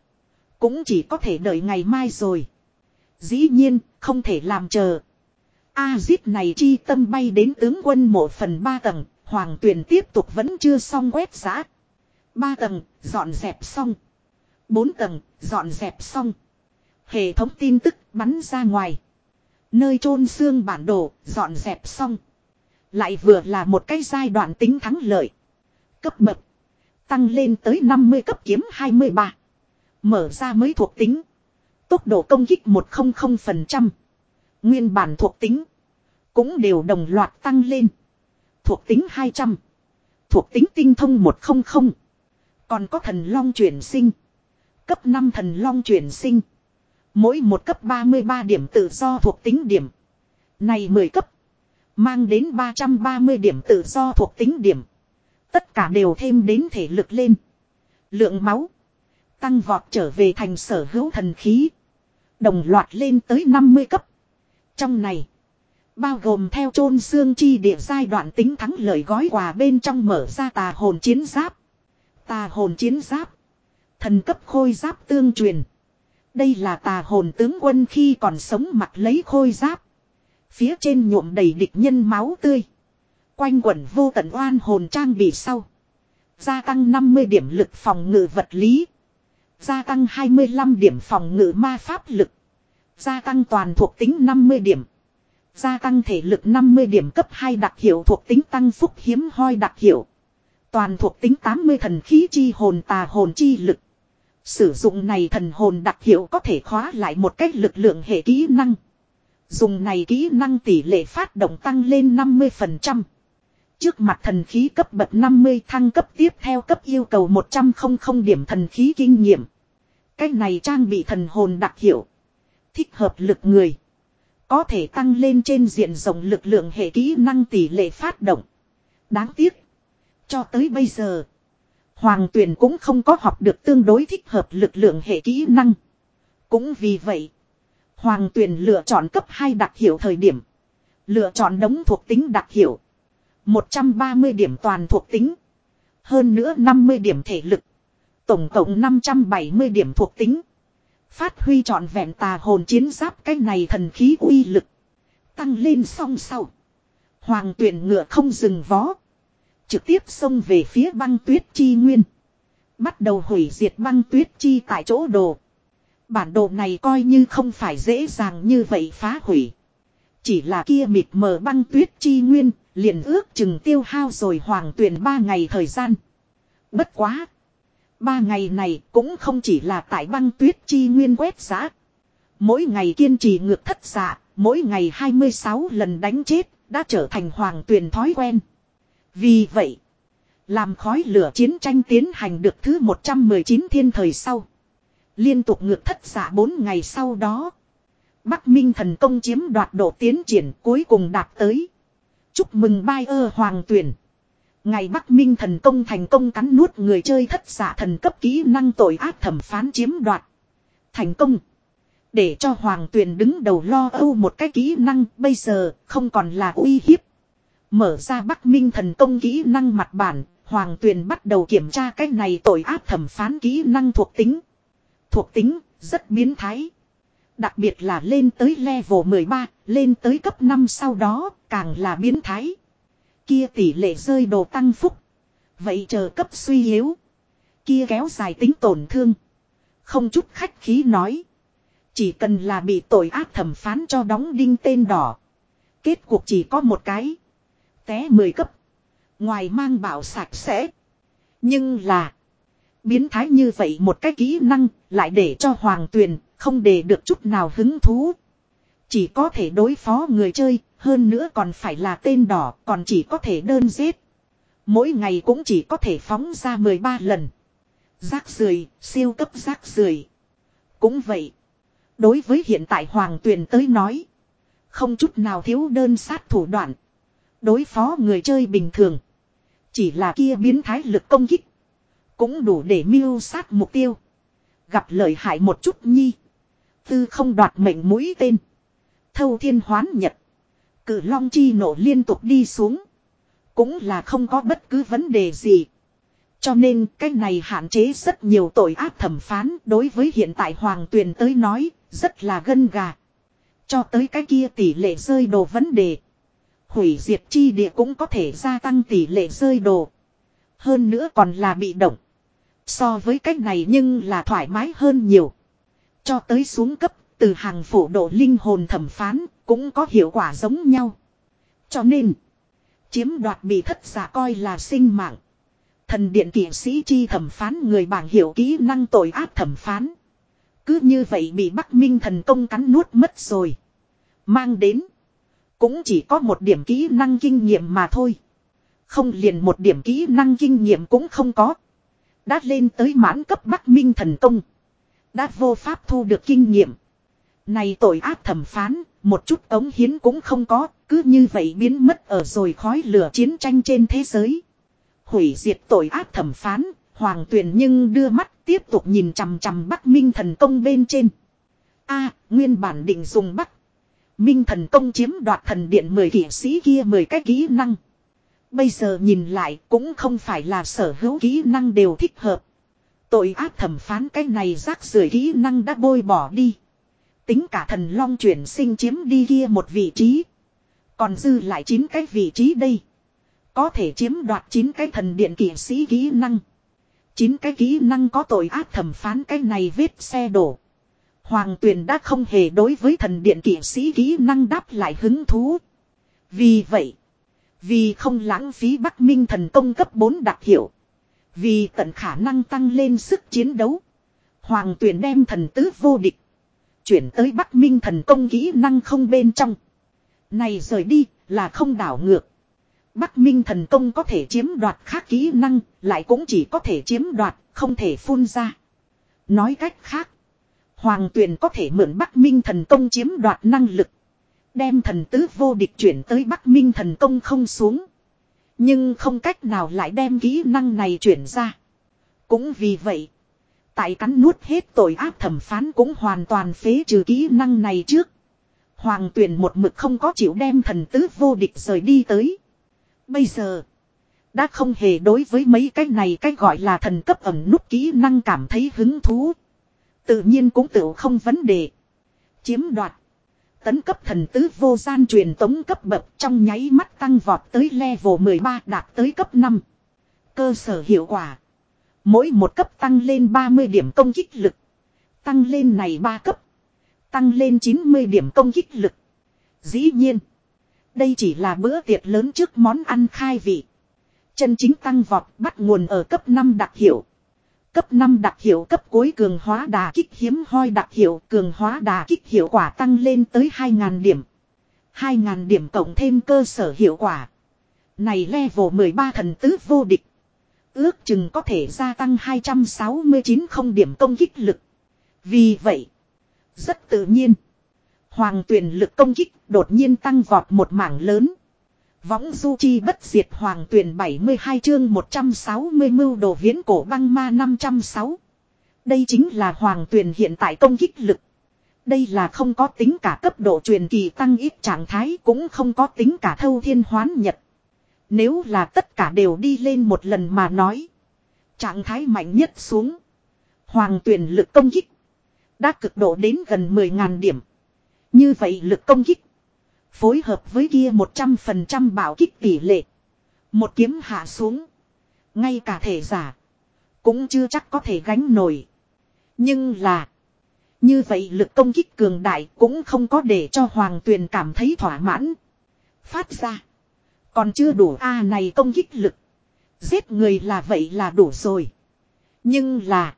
Cũng chỉ có thể đợi ngày mai rồi. Dĩ nhiên, không thể làm chờ. A-zip này chi tâm bay đến tướng quân một phần ba tầng, hoàng tuyển tiếp tục vẫn chưa xong quét giã. Ba tầng, dọn dẹp xong. Bốn tầng, dọn dẹp xong. Hệ thống tin tức bắn ra ngoài. Nơi chôn xương bản đồ, dọn dẹp xong. Lại vừa là một cái giai đoạn tính thắng lợi. Cấp bậc. Tăng lên tới 50 cấp kiếm 23. Mở ra mới thuộc tính. Tốc độ công kích 100%. Nguyên bản thuộc tính. Cũng đều đồng loạt tăng lên. Thuộc tính 200. Thuộc tính tinh thông 100. Còn có thần long chuyển sinh. Cấp 5 thần long chuyển sinh. Mỗi một cấp 33 điểm tự do thuộc tính điểm. Này 10 cấp. Mang đến 330 điểm tự do thuộc tính điểm. Tất cả đều thêm đến thể lực lên. Lượng máu. Tăng vọt trở về thành sở hữu thần khí. Đồng loạt lên tới 50 cấp. Trong này. Bao gồm theo chôn xương chi địa giai đoạn tính thắng lợi gói quà bên trong mở ra tà hồn chiến giáp. Tà hồn chiến giáp. Thần cấp khôi giáp tương truyền. Đây là tà hồn tướng quân khi còn sống mặc lấy khôi giáp. Phía trên nhuộm đầy địch nhân máu tươi. Quanh quẩn vô tận oan hồn trang bị sau. Gia tăng 50 điểm lực phòng ngự vật lý. Gia tăng 25 điểm phòng ngự ma pháp lực. Gia tăng toàn thuộc tính 50 điểm. Gia tăng thể lực 50 điểm cấp 2 đặc hiệu thuộc tính tăng phúc hiếm hoi đặc hiệu. Toàn thuộc tính 80 thần khí chi hồn tà hồn chi lực. Sử dụng này thần hồn đặc hiệu có thể khóa lại một cách lực lượng hệ kỹ năng. Dùng này kỹ năng tỷ lệ phát động tăng lên 50%. Trước mặt thần khí cấp bậc 50 thăng cấp tiếp theo cấp yêu cầu 100 điểm thần khí kinh nghiệm. Cách này trang bị thần hồn đặc hiệu. Thích hợp lực người. Có thể tăng lên trên diện rộng lực lượng hệ kỹ năng tỷ lệ phát động. Đáng tiếc. Cho tới bây giờ. Hoàng tuyển cũng không có học được tương đối thích hợp lực lượng hệ kỹ năng. Cũng vì vậy. Hoàng tuyển lựa chọn cấp 2 đặc hiệu thời điểm. Lựa chọn đống thuộc tính đặc hiệu. 130 điểm toàn thuộc tính. Hơn nữa 50 điểm thể lực. Tổng cộng 570 điểm thuộc tính. Phát huy trọn vẹn tà hồn chiến giáp cái này thần khí uy lực. Tăng lên song sau. Hoàng tuyển ngựa không dừng vó. Trực tiếp xông về phía băng tuyết chi nguyên. Bắt đầu hủy diệt băng tuyết chi tại chỗ đồ. Bản đồ này coi như không phải dễ dàng như vậy phá hủy. Chỉ là kia mịt mờ băng tuyết chi nguyên, liền ước chừng tiêu hao rồi hoàng tuyển ba ngày thời gian. Bất quá. Ba ngày này cũng không chỉ là tại băng tuyết chi nguyên quét giã. Mỗi ngày kiên trì ngược thất giả mỗi ngày 26 lần đánh chết, đã trở thành hoàng tuyển thói quen. Vì vậy, làm khói lửa chiến tranh tiến hành được thứ 119 thiên thời sau. Liên tục ngược thất dạ giả 4 ngày sau đó. Bắc Minh thần công chiếm đoạt độ tiến triển cuối cùng đạt tới. Chúc mừng bai ơ hoàng tuyển. Ngày Bắc Minh thần công thành công cắn nuốt người chơi thất giả thần cấp kỹ năng tội ác thẩm phán chiếm đoạt. Thành công. Để cho hoàng Tuyền đứng đầu lo âu một cái kỹ năng bây giờ không còn là uy hiếp. Mở ra Bắc Minh thần công kỹ năng mặt bản, Hoàng Tuyền bắt đầu kiểm tra cái này tội ác thẩm phán kỹ năng thuộc tính. Thuộc tính, rất biến thái. Đặc biệt là lên tới level 13, lên tới cấp 5 sau đó, càng là biến thái. Kia tỷ lệ rơi đồ tăng phúc. Vậy chờ cấp suy yếu. Kia kéo dài tính tổn thương. Không chút khách khí nói. Chỉ cần là bị tội ác thẩm phán cho đóng đinh tên đỏ. Kết cuộc chỉ có một cái. Té 10 cấp. Ngoài mang bảo sạch sẽ. Nhưng là. Biến thái như vậy một cái kỹ năng lại để cho hoàng tuyền không để được chút nào hứng thú. Chỉ có thể đối phó người chơi, hơn nữa còn phải là tên đỏ, còn chỉ có thể đơn giết. Mỗi ngày cũng chỉ có thể phóng ra 13 lần. Rác rưởi siêu cấp rác rưởi Cũng vậy. Đối với hiện tại Hoàng Tuyền tới nói. Không chút nào thiếu đơn sát thủ đoạn. Đối phó người chơi bình thường. Chỉ là kia biến thái lực công kích. Cũng đủ để mưu sát mục tiêu. Gặp lợi hại một chút nhi. Tư không đoạt mệnh mũi tên. Thâu thiên hoán nhật. Cử long chi nổ liên tục đi xuống. Cũng là không có bất cứ vấn đề gì. Cho nên cái này hạn chế rất nhiều tội ác thẩm phán đối với hiện tại Hoàng Tuyền tới nói, rất là gân gà. Cho tới cái kia tỷ lệ rơi đồ vấn đề. Hủy diệt chi địa cũng có thể gia tăng tỷ lệ rơi đồ. Hơn nữa còn là bị động. So với cách này nhưng là thoải mái hơn nhiều. Cho tới xuống cấp, từ hàng phổ độ linh hồn thẩm phán, cũng có hiệu quả giống nhau. Cho nên, chiếm đoạt bị thất giả coi là sinh mạng. Thần điện kỷ sĩ chi thẩm phán người bảng hiểu kỹ năng tội ác thẩm phán. Cứ như vậy bị Bắc Minh thần công cắn nuốt mất rồi. Mang đến. Cũng chỉ có một điểm kỹ năng kinh nghiệm mà thôi. Không liền một điểm kỹ năng kinh nghiệm cũng không có. Đã lên tới mãn cấp Bắc Minh thần công. Đã vô pháp thu được kinh nghiệm. Này tội ác thẩm phán, một chút ống hiến cũng không có, cứ như vậy biến mất ở rồi khói lửa chiến tranh trên thế giới. Hủy diệt tội ác thẩm phán, hoàng tuyền nhưng đưa mắt tiếp tục nhìn chằm chằm Bắc Minh thần công bên trên. A, nguyên bản định dùng Bắc. Minh thần công chiếm đoạt thần điện 10 kỷ sĩ kia 10 cái kỹ năng. Bây giờ nhìn lại cũng không phải là sở hữu kỹ năng đều thích hợp. Tội ác thẩm phán cái này rác rưởi kỹ năng đã bôi bỏ đi. Tính cả thần long chuyển sinh chiếm đi kia một vị trí. Còn dư lại 9 cái vị trí đây. Có thể chiếm đoạt 9 cái thần điện kỷ sĩ kỹ năng. 9 cái kỹ năng có tội ác thẩm phán cái này vết xe đổ. Hoàng tuyền đã không hề đối với thần điện kỷ sĩ kỹ năng đáp lại hứng thú. Vì vậy. Vì không lãng phí Bắc Minh thần công cấp 4 đặc hiệu. Vì tận khả năng tăng lên sức chiến đấu. Hoàng tuyền đem thần tứ vô địch. Chuyển tới Bắc Minh thần công kỹ năng không bên trong. Này rời đi là không đảo ngược. Bắc Minh thần công có thể chiếm đoạt khác kỹ năng, lại cũng chỉ có thể chiếm đoạt, không thể phun ra. Nói cách khác, Hoàng Tuyền có thể mượn Bắc Minh thần công chiếm đoạt năng lực. Đem thần tứ vô địch chuyển tới Bắc Minh thần công không xuống. Nhưng không cách nào lại đem kỹ năng này chuyển ra. Cũng vì vậy, tại cắn nuốt hết tội ác thẩm phán cũng hoàn toàn phế trừ kỹ năng này trước. Hoàng Tuyền một mực không có chịu đem thần tứ vô địch rời đi tới. Bây giờ. Đã không hề đối với mấy cái này cái gọi là thần cấp ẩm nút kỹ năng cảm thấy hứng thú. Tự nhiên cũng tự không vấn đề. Chiếm đoạt. Tấn cấp thần tứ vô gian truyền tống cấp bậc trong nháy mắt tăng vọt tới level 13 đạt tới cấp 5. Cơ sở hiệu quả. Mỗi một cấp tăng lên 30 điểm công kích lực. Tăng lên này 3 cấp. Tăng lên 90 điểm công kích lực. Dĩ nhiên. Đây chỉ là bữa tiệc lớn trước món ăn khai vị. Chân chính tăng vọt bắt nguồn ở cấp 5 đặc hiệu. Cấp 5 đặc hiệu cấp cuối cường hóa đà kích hiếm hoi đặc hiệu cường hóa đà kích hiệu quả tăng lên tới 2.000 điểm. 2.000 điểm cộng thêm cơ sở hiệu quả. Này level 13 thần tứ vô địch. Ước chừng có thể gia tăng 269 không điểm công kích lực. Vì vậy, rất tự nhiên. Hoàng tuyển lực công kích đột nhiên tăng vọt một mảng lớn. Võng du chi bất diệt hoàng tuyển 72 chương 160 mưu đồ viễn cổ băng ma 506. Đây chính là hoàng tuyển hiện tại công kích lực. Đây là không có tính cả cấp độ truyền kỳ tăng ít trạng thái cũng không có tính cả thâu thiên hoán nhật. Nếu là tất cả đều đi lên một lần mà nói. Trạng thái mạnh nhất xuống. Hoàng tuyển lực công kích. Đã cực độ đến gần 10.000 điểm. Như vậy lực công kích. Phối hợp với kia 100% bảo kích tỷ lệ. Một kiếm hạ xuống. Ngay cả thể giả. Cũng chưa chắc có thể gánh nổi. Nhưng là. Như vậy lực công kích cường đại cũng không có để cho Hoàng Tuyền cảm thấy thỏa mãn. Phát ra. Còn chưa đủ A này công kích lực. Giết người là vậy là đủ rồi. Nhưng là.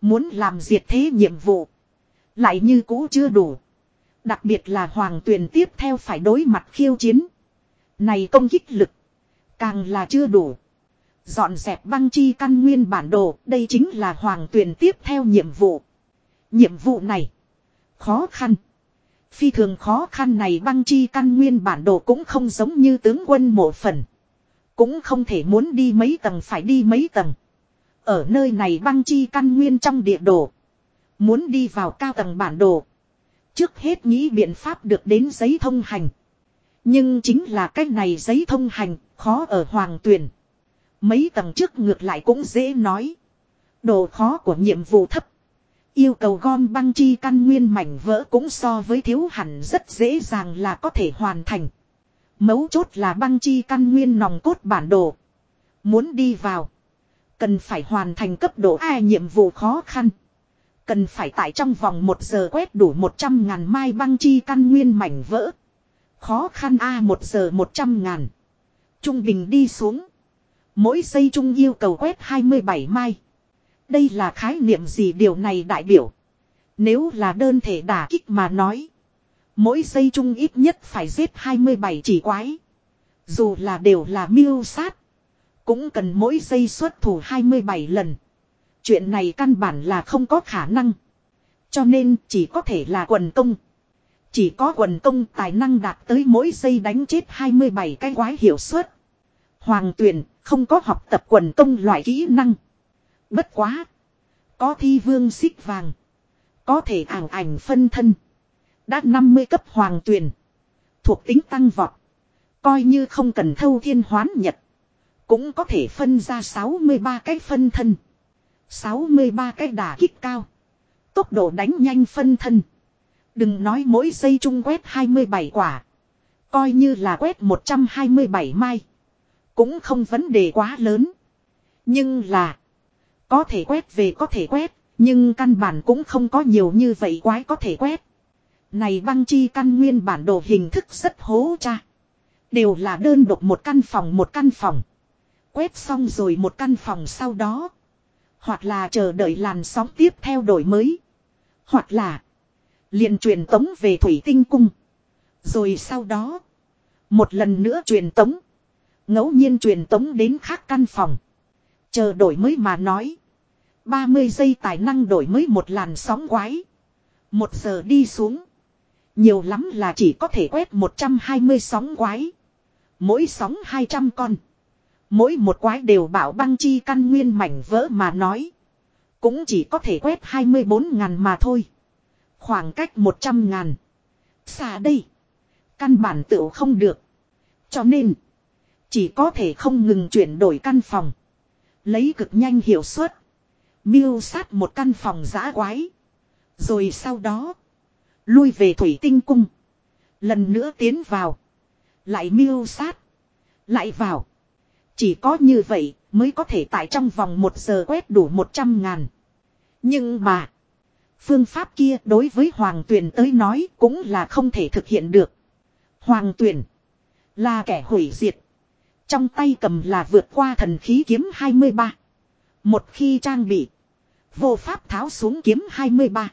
Muốn làm diệt thế nhiệm vụ. Lại như cũ chưa đủ. Đặc biệt là hoàng tuyền tiếp theo phải đối mặt khiêu chiến. Này công kích lực. Càng là chưa đủ. Dọn dẹp băng chi căn nguyên bản đồ. Đây chính là hoàng tuyền tiếp theo nhiệm vụ. Nhiệm vụ này. Khó khăn. Phi thường khó khăn này băng chi căn nguyên bản đồ cũng không giống như tướng quân mộ phần. Cũng không thể muốn đi mấy tầng phải đi mấy tầng. Ở nơi này băng chi căn nguyên trong địa đồ. Muốn đi vào cao tầng bản đồ. Trước hết nghĩ biện pháp được đến giấy thông hành. Nhưng chính là cái này giấy thông hành, khó ở hoàng tuyển. Mấy tầng trước ngược lại cũng dễ nói. Độ khó của nhiệm vụ thấp. Yêu cầu gom băng chi căn nguyên mảnh vỡ cũng so với thiếu hẳn rất dễ dàng là có thể hoàn thành. Mấu chốt là băng chi căn nguyên nòng cốt bản đồ. Muốn đi vào. Cần phải hoàn thành cấp độ A nhiệm vụ khó khăn. Cần phải tại trong vòng một giờ quét đủ 100 ngàn mai băng chi căn nguyên mảnh vỡ. Khó khăn A một giờ 100 ngàn. Trung bình đi xuống. Mỗi giây trung yêu cầu quét 27 mai. Đây là khái niệm gì điều này đại biểu. Nếu là đơn thể đả kích mà nói. Mỗi giây trung ít nhất phải giết 27 chỉ quái. Dù là đều là miêu sát. Cũng cần mỗi giây xuất thủ 27 lần. Chuyện này căn bản là không có khả năng. Cho nên chỉ có thể là quần công. Chỉ có quần công tài năng đạt tới mỗi giây đánh chết 27 cái quái hiệu suất. Hoàng tuyển không có học tập quần công loại kỹ năng. Bất quá. Có thi vương xích vàng. Có thể ảnh ảnh phân thân. Đã 50 cấp hoàng tuyển. Thuộc tính tăng vọt. Coi như không cần thâu thiên hoán nhật. Cũng có thể phân ra 63 cái phân thân. 63 cái đả kích cao. Tốc độ đánh nhanh phân thân. Đừng nói mỗi giây trung quét 27 quả. Coi như là quét 127 mai. Cũng không vấn đề quá lớn. Nhưng là. Có thể quét về có thể quét. Nhưng căn bản cũng không có nhiều như vậy quái có thể quét. Này băng chi căn nguyên bản đồ hình thức rất hố cha. Đều là đơn độc một căn phòng một căn phòng. Quét xong rồi một căn phòng sau đó. Hoặc là chờ đợi làn sóng tiếp theo đổi mới. Hoặc là liền truyền tống về thủy tinh cung. Rồi sau đó. Một lần nữa truyền tống. ngẫu nhiên truyền tống đến khác căn phòng. Chờ đổi mới mà nói. 30 giây tài năng đổi mới một làn sóng quái. Một giờ đi xuống. Nhiều lắm là chỉ có thể quét 120 sóng quái. Mỗi sóng 200 con. Mỗi một quái đều bảo băng chi căn nguyên mảnh vỡ mà nói. Cũng chỉ có thể quét 24 ngàn mà thôi. Khoảng cách 100 ngàn. Xa đây. Căn bản tựu không được. Cho nên. Chỉ có thể không ngừng chuyển đổi căn phòng. Lấy cực nhanh hiệu suất. Miêu sát một căn phòng giã quái. Rồi sau đó. Lui về thủy tinh cung. Lần nữa tiến vào. Lại miêu sát. Lại vào. Chỉ có như vậy mới có thể tại trong vòng một giờ quét đủ một trăm ngàn. Nhưng mà. Phương pháp kia đối với Hoàng Tuyền tới nói cũng là không thể thực hiện được. Hoàng Tuyền. Là kẻ hủy diệt. Trong tay cầm là vượt qua thần khí kiếm 23. Một khi trang bị. Vô pháp tháo xuống kiếm 23.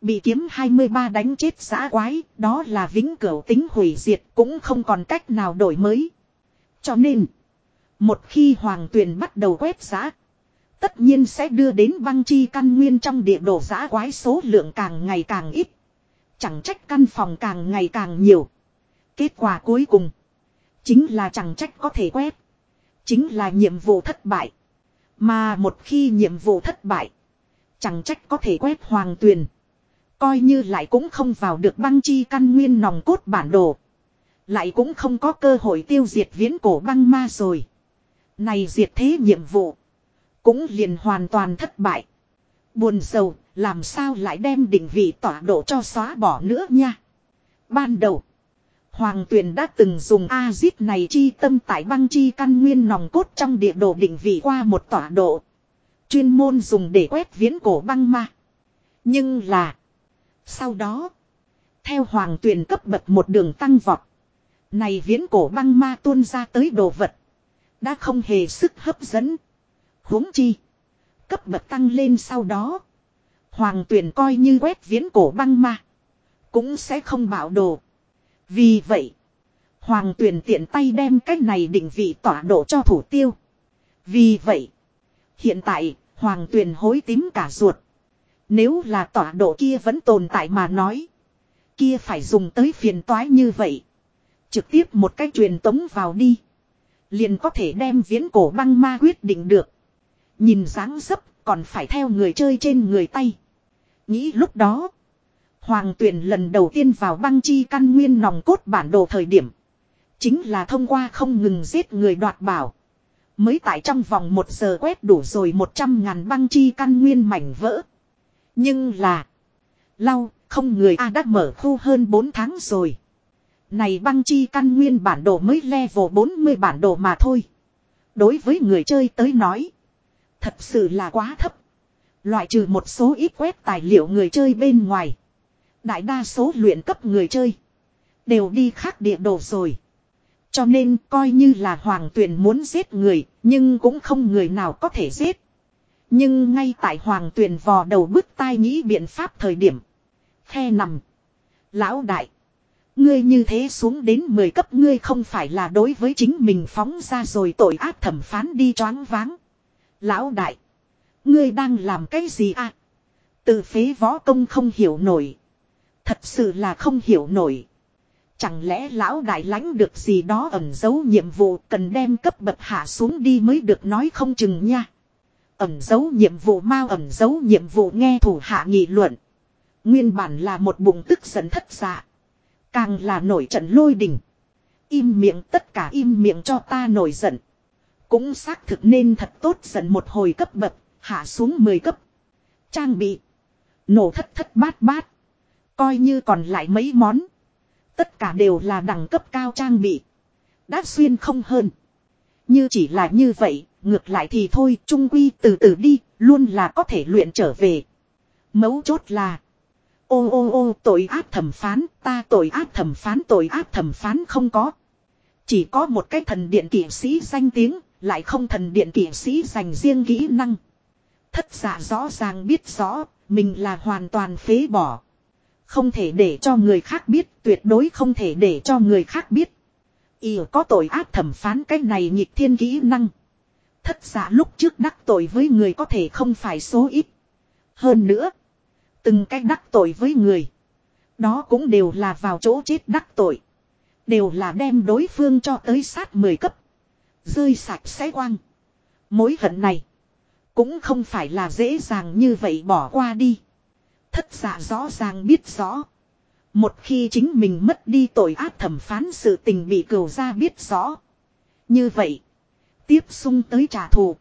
Bị kiếm 23 đánh chết giã quái, đó là vĩnh cửu tính hủy diệt cũng không còn cách nào đổi mới. Cho nên, một khi hoàng tuyền bắt đầu quét giã, tất nhiên sẽ đưa đến băng chi căn nguyên trong địa đồ giã quái số lượng càng ngày càng ít. Chẳng trách căn phòng càng ngày càng nhiều. Kết quả cuối cùng, chính là chẳng trách có thể quét. Chính là nhiệm vụ thất bại. Mà một khi nhiệm vụ thất bại, chẳng trách có thể quét hoàng tuyền. Coi như lại cũng không vào được băng chi căn nguyên nòng cốt bản đồ. Lại cũng không có cơ hội tiêu diệt viễn cổ băng ma rồi. Này diệt thế nhiệm vụ. Cũng liền hoàn toàn thất bại. Buồn sầu, làm sao lại đem định vị tọa độ cho xóa bỏ nữa nha. Ban đầu. Hoàng tuyền đã từng dùng A-zip này chi tâm tại băng chi căn nguyên nòng cốt trong địa đồ định vị qua một tọa độ. Chuyên môn dùng để quét viễn cổ băng ma. Nhưng là. Sau đó. Theo hoàng tuyền cấp bậc một đường tăng vọt. Này viễn cổ băng ma tuôn ra tới đồ vật. Đã không hề sức hấp dẫn. huống chi. Cấp bậc tăng lên sau đó. Hoàng Tuyền coi như quét viễn cổ băng ma. Cũng sẽ không bảo đồ. Vì vậy. Hoàng tuyển tiện tay đem cách này định vị tỏa độ cho thủ tiêu. Vì vậy. Hiện tại. Hoàng tuyển hối tím cả ruột. Nếu là tỏa độ kia vẫn tồn tại mà nói. Kia phải dùng tới phiền toái như vậy. Trực tiếp một cái truyền tống vào đi. Liền có thể đem viễn cổ băng ma quyết định được. Nhìn dáng dấp còn phải theo người chơi trên người tay. Nghĩ lúc đó. Hoàng tuyển lần đầu tiên vào băng chi căn nguyên nòng cốt bản đồ thời điểm. Chính là thông qua không ngừng giết người đoạt bảo. Mới tại trong vòng một giờ quét đủ rồi một trăm ngàn băng chi căn nguyên mảnh vỡ. Nhưng là. Lau, không người A đã mở khu hơn 4 tháng rồi. Này băng chi căn nguyên bản đồ mới level 40 bản đồ mà thôi. Đối với người chơi tới nói. Thật sự là quá thấp. Loại trừ một số ít quét tài liệu người chơi bên ngoài. Đại đa số luyện cấp người chơi. Đều đi khác địa đồ rồi. Cho nên coi như là hoàng tuyền muốn giết người. Nhưng cũng không người nào có thể giết. Nhưng ngay tại hoàng tuyền vò đầu bứt tai nghĩ biện pháp thời điểm. Khe nằm. Lão đại. Ngươi như thế xuống đến 10 cấp ngươi không phải là đối với chính mình phóng ra rồi tội ác thẩm phán đi choáng váng. Lão đại. Ngươi đang làm cái gì à? Từ phế võ công không hiểu nổi. Thật sự là không hiểu nổi. Chẳng lẽ lão đại lãnh được gì đó ẩn giấu nhiệm vụ cần đem cấp bậc hạ xuống đi mới được nói không chừng nha. Ẩn giấu nhiệm vụ mau ẩn giấu nhiệm vụ nghe thủ hạ nghị luận. Nguyên bản là một bụng tức giận thất dạ. Càng là nổi trận lôi đình. Im miệng tất cả im miệng cho ta nổi giận. Cũng xác thực nên thật tốt giận một hồi cấp bậc, hạ xuống 10 cấp. Trang bị. Nổ thất thất bát bát. Coi như còn lại mấy món. Tất cả đều là đẳng cấp cao trang bị. Đã xuyên không hơn. Như chỉ là như vậy, ngược lại thì thôi, trung quy từ từ đi, luôn là có thể luyện trở về. Mấu chốt là. Ô ô ô tội ác thẩm phán, ta tội ác thẩm phán tội ác thẩm phán không có. Chỉ có một cái thần điện kỷ sĩ danh tiếng, lại không thần điện kỷ sĩ dành riêng kỹ năng. Thất giả rõ ràng biết rõ, mình là hoàn toàn phế bỏ. Không thể để cho người khác biết, tuyệt đối không thể để cho người khác biết. Y có tội ác thẩm phán cái này nhịp thiên kỹ năng. Thất giả lúc trước đắc tội với người có thể không phải số ít. Hơn nữa, từng cách đắc tội với người. Đó cũng đều là vào chỗ chết đắc tội. Đều là đem đối phương cho tới sát 10 cấp. Rơi sạch sẽ quang. Mối hận này. Cũng không phải là dễ dàng như vậy bỏ qua đi. Thất giả rõ ràng biết rõ. Một khi chính mình mất đi tội ác thẩm phán sự tình bị cửu ra biết rõ. Như vậy. Tiếp sung tới trả thù.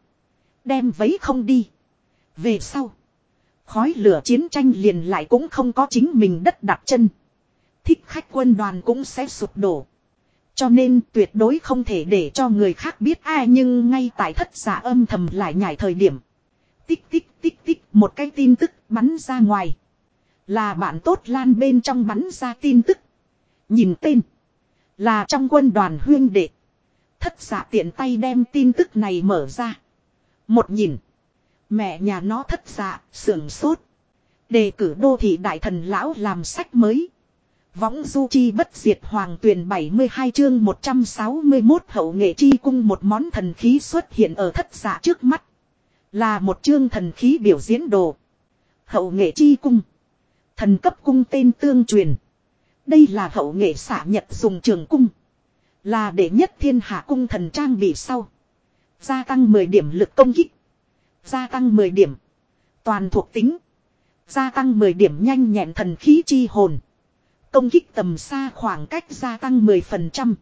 Đem vấy không đi. Về sau. Khói lửa chiến tranh liền lại cũng không có chính mình đất đặt chân. Thích khách quân đoàn cũng sẽ sụp đổ. Cho nên tuyệt đối không thể để cho người khác biết ai nhưng ngay tại thất giả âm thầm lại nhảy thời điểm. Tích tích tích tích, một cái tin tức bắn ra ngoài. Là bạn tốt lan bên trong bắn ra tin tức. Nhìn tên. Là trong quân đoàn huyên đệ. Thất giả tiện tay đem tin tức này mở ra. Một nhìn. Mẹ nhà nó thất giả, sưởng sốt. Đề cử đô thị đại thần lão làm sách mới. Võng du chi bất diệt hoàng tuyển 72 chương 161 hậu nghệ chi cung một món thần khí xuất hiện ở thất giả trước mắt. Là một chương thần khí biểu diễn đồ. Hậu nghệ chi cung. Thần cấp cung tên tương truyền. Đây là hậu nghệ xả nhật dùng trường cung. Là để nhất thiên hạ cung thần trang bị sau. Gia tăng 10 điểm lực công kích. Gia tăng 10 điểm. Toàn thuộc tính. Gia tăng 10 điểm nhanh nhẹn thần khí chi hồn. Công kích tầm xa khoảng cách gia tăng 10%.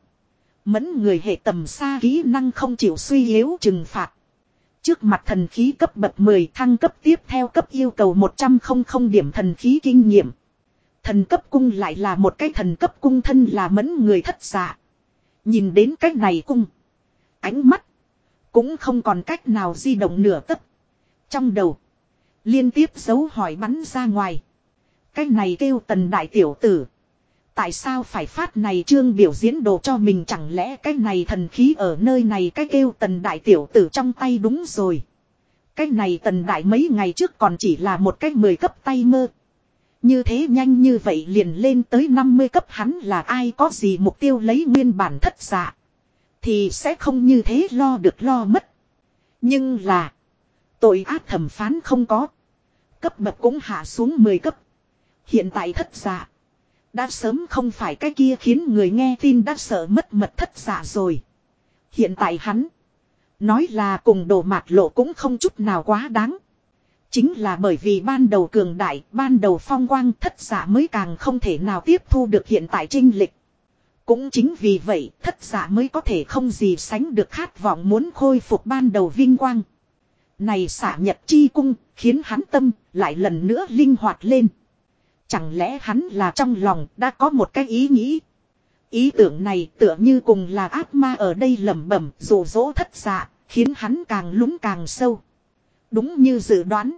Mẫn người hệ tầm xa kỹ năng không chịu suy yếu trừng phạt. Trước mặt thần khí cấp bậc 10 thăng cấp tiếp theo cấp yêu cầu 100 không điểm thần khí kinh nghiệm. Thần cấp cung lại là một cái thần cấp cung thân là mẫn người thất giả. Nhìn đến cái này cung. Ánh mắt. Cũng không còn cách nào di động nửa tấc. Trong đầu. Liên tiếp dấu hỏi bắn ra ngoài. Cái này kêu tần đại tiểu tử. Tại sao phải phát này trương biểu diễn đồ cho mình chẳng lẽ cái này thần khí ở nơi này, cái kêu tần đại tiểu tử trong tay đúng rồi. Cái này tần đại mấy ngày trước còn chỉ là một cái mười cấp tay mơ. Như thế nhanh như vậy liền lên tới 50 cấp, hắn là ai, có gì mục tiêu lấy nguyên bản thất dạ. Thì sẽ không như thế lo được lo mất. Nhưng là. Tội ác thẩm phán không có. Cấp bậc cũng hạ xuống 10 cấp. Hiện tại thất dạ. Đã sớm không phải cái kia khiến người nghe tin đã sợ mất mật thất giả rồi. Hiện tại hắn. Nói là cùng đồ mạt lộ cũng không chút nào quá đáng. Chính là bởi vì ban đầu cường đại, ban đầu phong quang thất giả mới càng không thể nào tiếp thu được hiện tại trinh lịch. Cũng chính vì vậy, thất giả mới có thể không gì sánh được khát vọng muốn khôi phục ban đầu vinh quang. Này xả nhật chi cung, khiến hắn tâm lại lần nữa linh hoạt lên. Chẳng lẽ hắn là trong lòng đã có một cái ý nghĩ. Ý tưởng này tựa như cùng là ác ma ở đây lẩm bẩm rủ rỗ thất dạ, khiến hắn càng lúng càng sâu. Đúng như dự đoán.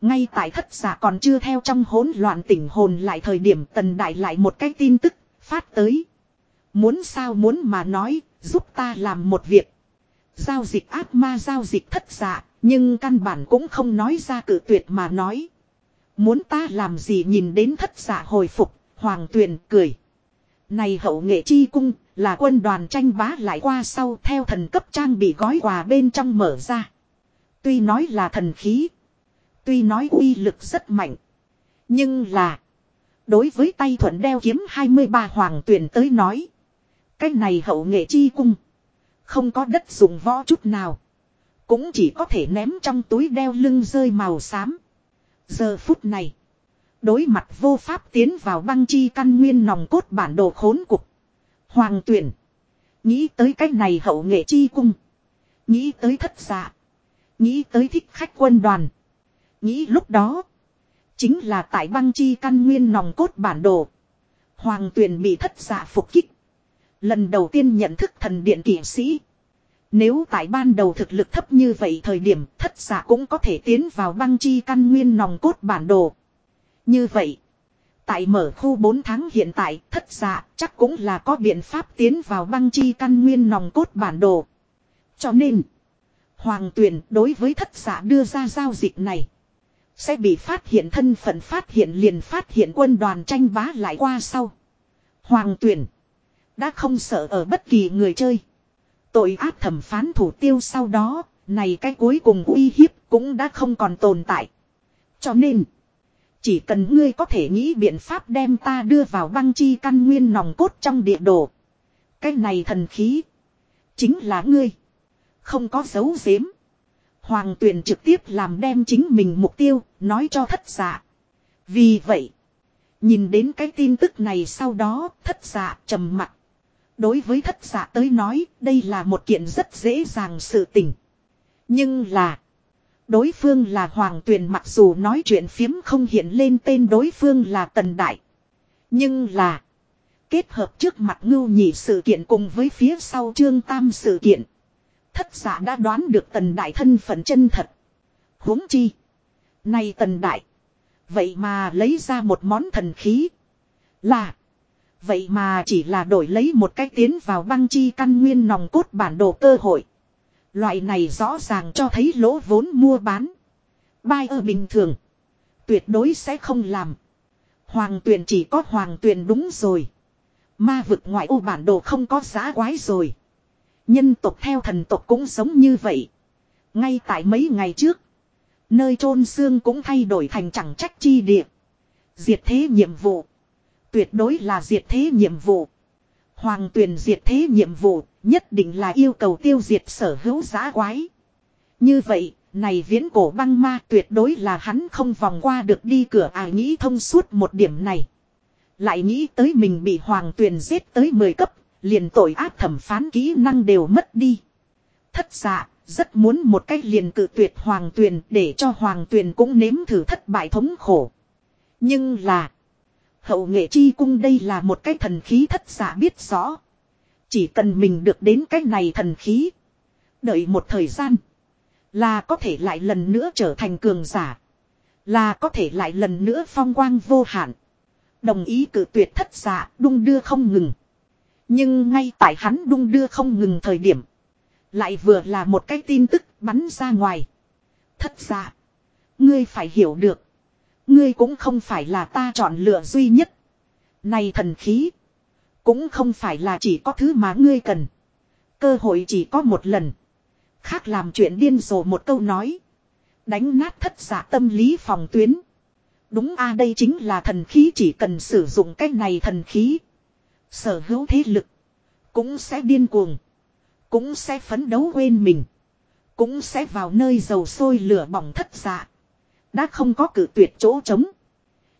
Ngay tại thất giả còn chưa theo trong hỗn loạn tỉnh hồn lại thời điểm tần đại lại một cái tin tức, phát tới. Muốn sao muốn mà nói, giúp ta làm một việc. Giao dịch ác ma giao dịch thất giả, nhưng căn bản cũng không nói ra cử tuyệt mà nói. Muốn ta làm gì nhìn đến thất giả hồi phục, hoàng tuyền cười. Này hậu nghệ chi cung, là quân đoàn tranh bá lại qua sau theo thần cấp trang bị gói quà bên trong mở ra. Tuy nói là thần khí. Tuy nói uy lực rất mạnh. Nhưng là. Đối với tay thuận đeo kiếm 23 hoàng tuyển tới nói. Cái này hậu nghệ chi cung. Không có đất dùng võ chút nào. Cũng chỉ có thể ném trong túi đeo lưng rơi màu xám. Giờ phút này. Đối mặt vô pháp tiến vào băng chi căn nguyên nòng cốt bản đồ khốn cục. Hoàng tuyển. Nghĩ tới cách này hậu nghệ chi cung. Nghĩ tới thất giả Nghĩ tới thích khách quân đoàn. Nghĩ lúc đó. Chính là tại băng chi căn nguyên nòng cốt bản đồ. Hoàng tuyển bị thất giả phục kích. Lần đầu tiên nhận thức thần điện kỷ sĩ. Nếu tại ban đầu thực lực thấp như vậy thời điểm, thất giả cũng có thể tiến vào băng chi căn nguyên nòng cốt bản đồ. Như vậy. Tại mở khu 4 tháng hiện tại, thất giả chắc cũng là có biện pháp tiến vào băng chi căn nguyên nòng cốt bản đồ. Cho nên. Hoàng tuyển đối với thất giả đưa ra giao dịch này. Sẽ bị phát hiện thân phận phát hiện liền phát hiện quân đoàn tranh bá lại qua sau. Hoàng tuyển. Đã không sợ ở bất kỳ người chơi. Tội ác thẩm phán thủ tiêu sau đó. Này cái cuối cùng uy hiếp cũng đã không còn tồn tại. Cho nên. Chỉ cần ngươi có thể nghĩ biện pháp đem ta đưa vào băng chi căn nguyên nòng cốt trong địa đồ. Cái này thần khí. Chính là ngươi. Không có dấu giếm. Hoàng tuyển trực tiếp làm đem chính mình mục tiêu, nói cho thất giả. Vì vậy, nhìn đến cái tin tức này sau đó, thất giả trầm mặt. Đối với thất giả tới nói, đây là một kiện rất dễ dàng sự tình. Nhưng là, đối phương là hoàng tuyền mặc dù nói chuyện phiếm không hiện lên tên đối phương là tần đại. Nhưng là, kết hợp trước mặt ngưu nhị sự kiện cùng với phía sau trương tam sự kiện. Thất giả đã đoán được tần đại thân phận chân thật. huống chi. Nay tần đại. Vậy mà lấy ra một món thần khí. Là. Vậy mà chỉ là đổi lấy một cách tiến vào băng chi căn nguyên nòng cốt bản đồ cơ hội. Loại này rõ ràng cho thấy lỗ vốn mua bán. Bai ở bình thường. Tuyệt đối sẽ không làm. Hoàng tuyền chỉ có hoàng tuyền đúng rồi. Ma vực ngoại ô bản đồ không có giá quái rồi. Nhân tộc theo thần tộc cũng sống như vậy. Ngay tại mấy ngày trước. Nơi chôn xương cũng thay đổi thành chẳng trách chi địa. Diệt thế nhiệm vụ. Tuyệt đối là diệt thế nhiệm vụ. Hoàng tuyển diệt thế nhiệm vụ nhất định là yêu cầu tiêu diệt sở hữu giá quái. Như vậy, này viễn cổ băng ma tuyệt đối là hắn không vòng qua được đi cửa à nghĩ thông suốt một điểm này. Lại nghĩ tới mình bị hoàng tuyền giết tới 10 cấp, Liền tội ác thẩm phán kỹ năng đều mất đi. Thất dạ, rất muốn một cách liền cự tuyệt hoàng tuyền để cho hoàng tuyền cũng nếm thử thất bại thống khổ. Nhưng là. Hậu nghệ chi cung đây là một cái thần khí thất giả biết rõ. Chỉ cần mình được đến cái này thần khí. Đợi một thời gian. Là có thể lại lần nữa trở thành cường giả. Là có thể lại lần nữa phong quang vô hạn. Đồng ý cử tuyệt thất giả, đung đưa không ngừng. Nhưng ngay tại hắn đung đưa không ngừng thời điểm. Lại vừa là một cái tin tức bắn ra ngoài. Thất giả. Ngươi phải hiểu được. Ngươi cũng không phải là ta chọn lựa duy nhất. Này thần khí. Cũng không phải là chỉ có thứ mà ngươi cần. Cơ hội chỉ có một lần. Khác làm chuyện điên rồ một câu nói. Đánh nát thất giả tâm lý phòng tuyến. Đúng a, đây chính là thần khí, chỉ cần sử dụng cái này thần khí. Sở hữu thế lực. Cũng sẽ điên cuồng. Cũng sẽ phấn đấu quên mình. Cũng sẽ vào nơi dầu sôi lửa bỏng thất dạ. Đã không có cử tuyệt chỗ trống.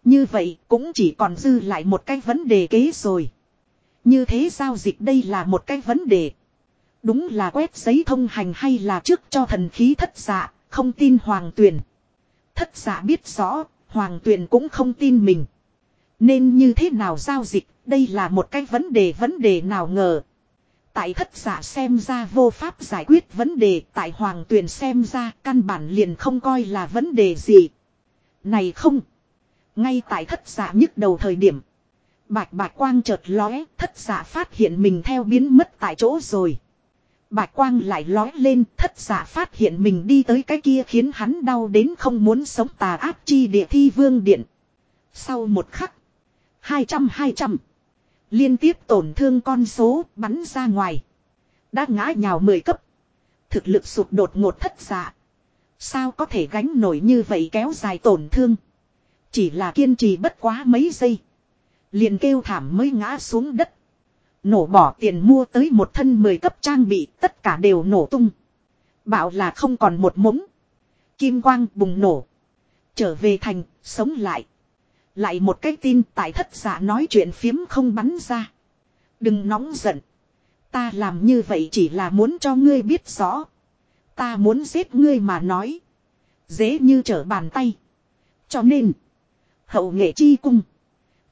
Như vậy cũng chỉ còn dư lại một cái vấn đề kế rồi. Như thế giao dịch đây là một cái vấn đề. Đúng là quét giấy thông hành hay là trước cho thần khí thất dạ, không tin hoàng tuyền. Thất dạ biết rõ, hoàng tuyền cũng không tin mình. Nên như thế nào giao dịch, đây là một cái vấn đề vấn đề nào ngờ. Tại thất giả xem ra vô pháp giải quyết vấn đề, tại hoàng tuyền xem ra căn bản liền không coi là vấn đề gì. Này không! Ngay tại thất giả nhức đầu thời điểm. Bạch bạch quang chợt lóe, thất giả phát hiện mình theo biến mất tại chỗ rồi. Bạch quang lại lói lên, thất giả phát hiện mình đi tới cái kia khiến hắn đau đến không muốn sống tà áp chi địa thi vương điện. Sau một khắc, hai trăm hai trăm Liên tiếp tổn thương con số bắn ra ngoài. Đã ngã nhào mười cấp. Thực lực sụt đột ngột thất dạ. Sao có thể gánh nổi như vậy kéo dài tổn thương. Chỉ là kiên trì bất quá mấy giây. Liền kêu thảm mới ngã xuống đất. Nổ bỏ tiền mua tới một thân 10 cấp trang bị tất cả đều nổ tung. Bảo là không còn một mống. Kim quang bùng nổ. Trở về thành, sống lại. Lại một cái tin tại thất giả nói chuyện phiếm không bắn ra. Đừng nóng giận. Ta làm như vậy chỉ là muốn cho ngươi biết rõ. Ta muốn giết ngươi mà nói. Dễ như trở bàn tay. Cho nên. Hậu nghệ chi cung.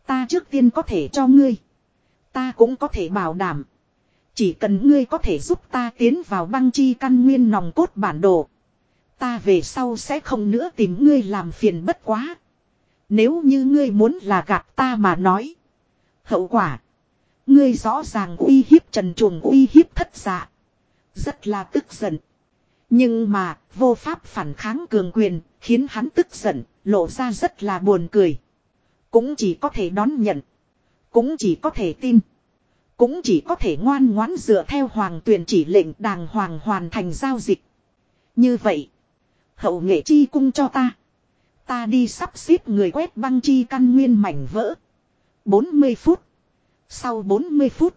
Ta trước tiên có thể cho ngươi. Ta cũng có thể bảo đảm. Chỉ cần ngươi có thể giúp ta tiến vào băng chi căn nguyên nòng cốt bản đồ. Ta về sau sẽ không nữa tìm ngươi làm phiền bất quá. Nếu như ngươi muốn là gạt ta mà nói. Hậu quả. Ngươi rõ ràng uy hiếp trần chuồng uy hiếp thất dạ. Rất là tức giận. Nhưng mà, vô pháp phản kháng cường quyền, khiến hắn tức giận, lộ ra rất là buồn cười. Cũng chỉ có thể đón nhận. Cũng chỉ có thể tin. Cũng chỉ có thể ngoan ngoãn dựa theo hoàng tuyển chỉ lệnh đàng hoàng hoàn thành giao dịch. Như vậy. Hậu nghệ chi cung cho ta. Ta đi sắp xếp người quét băng chi căn nguyên mảnh vỡ. 40 phút. Sau 40 phút.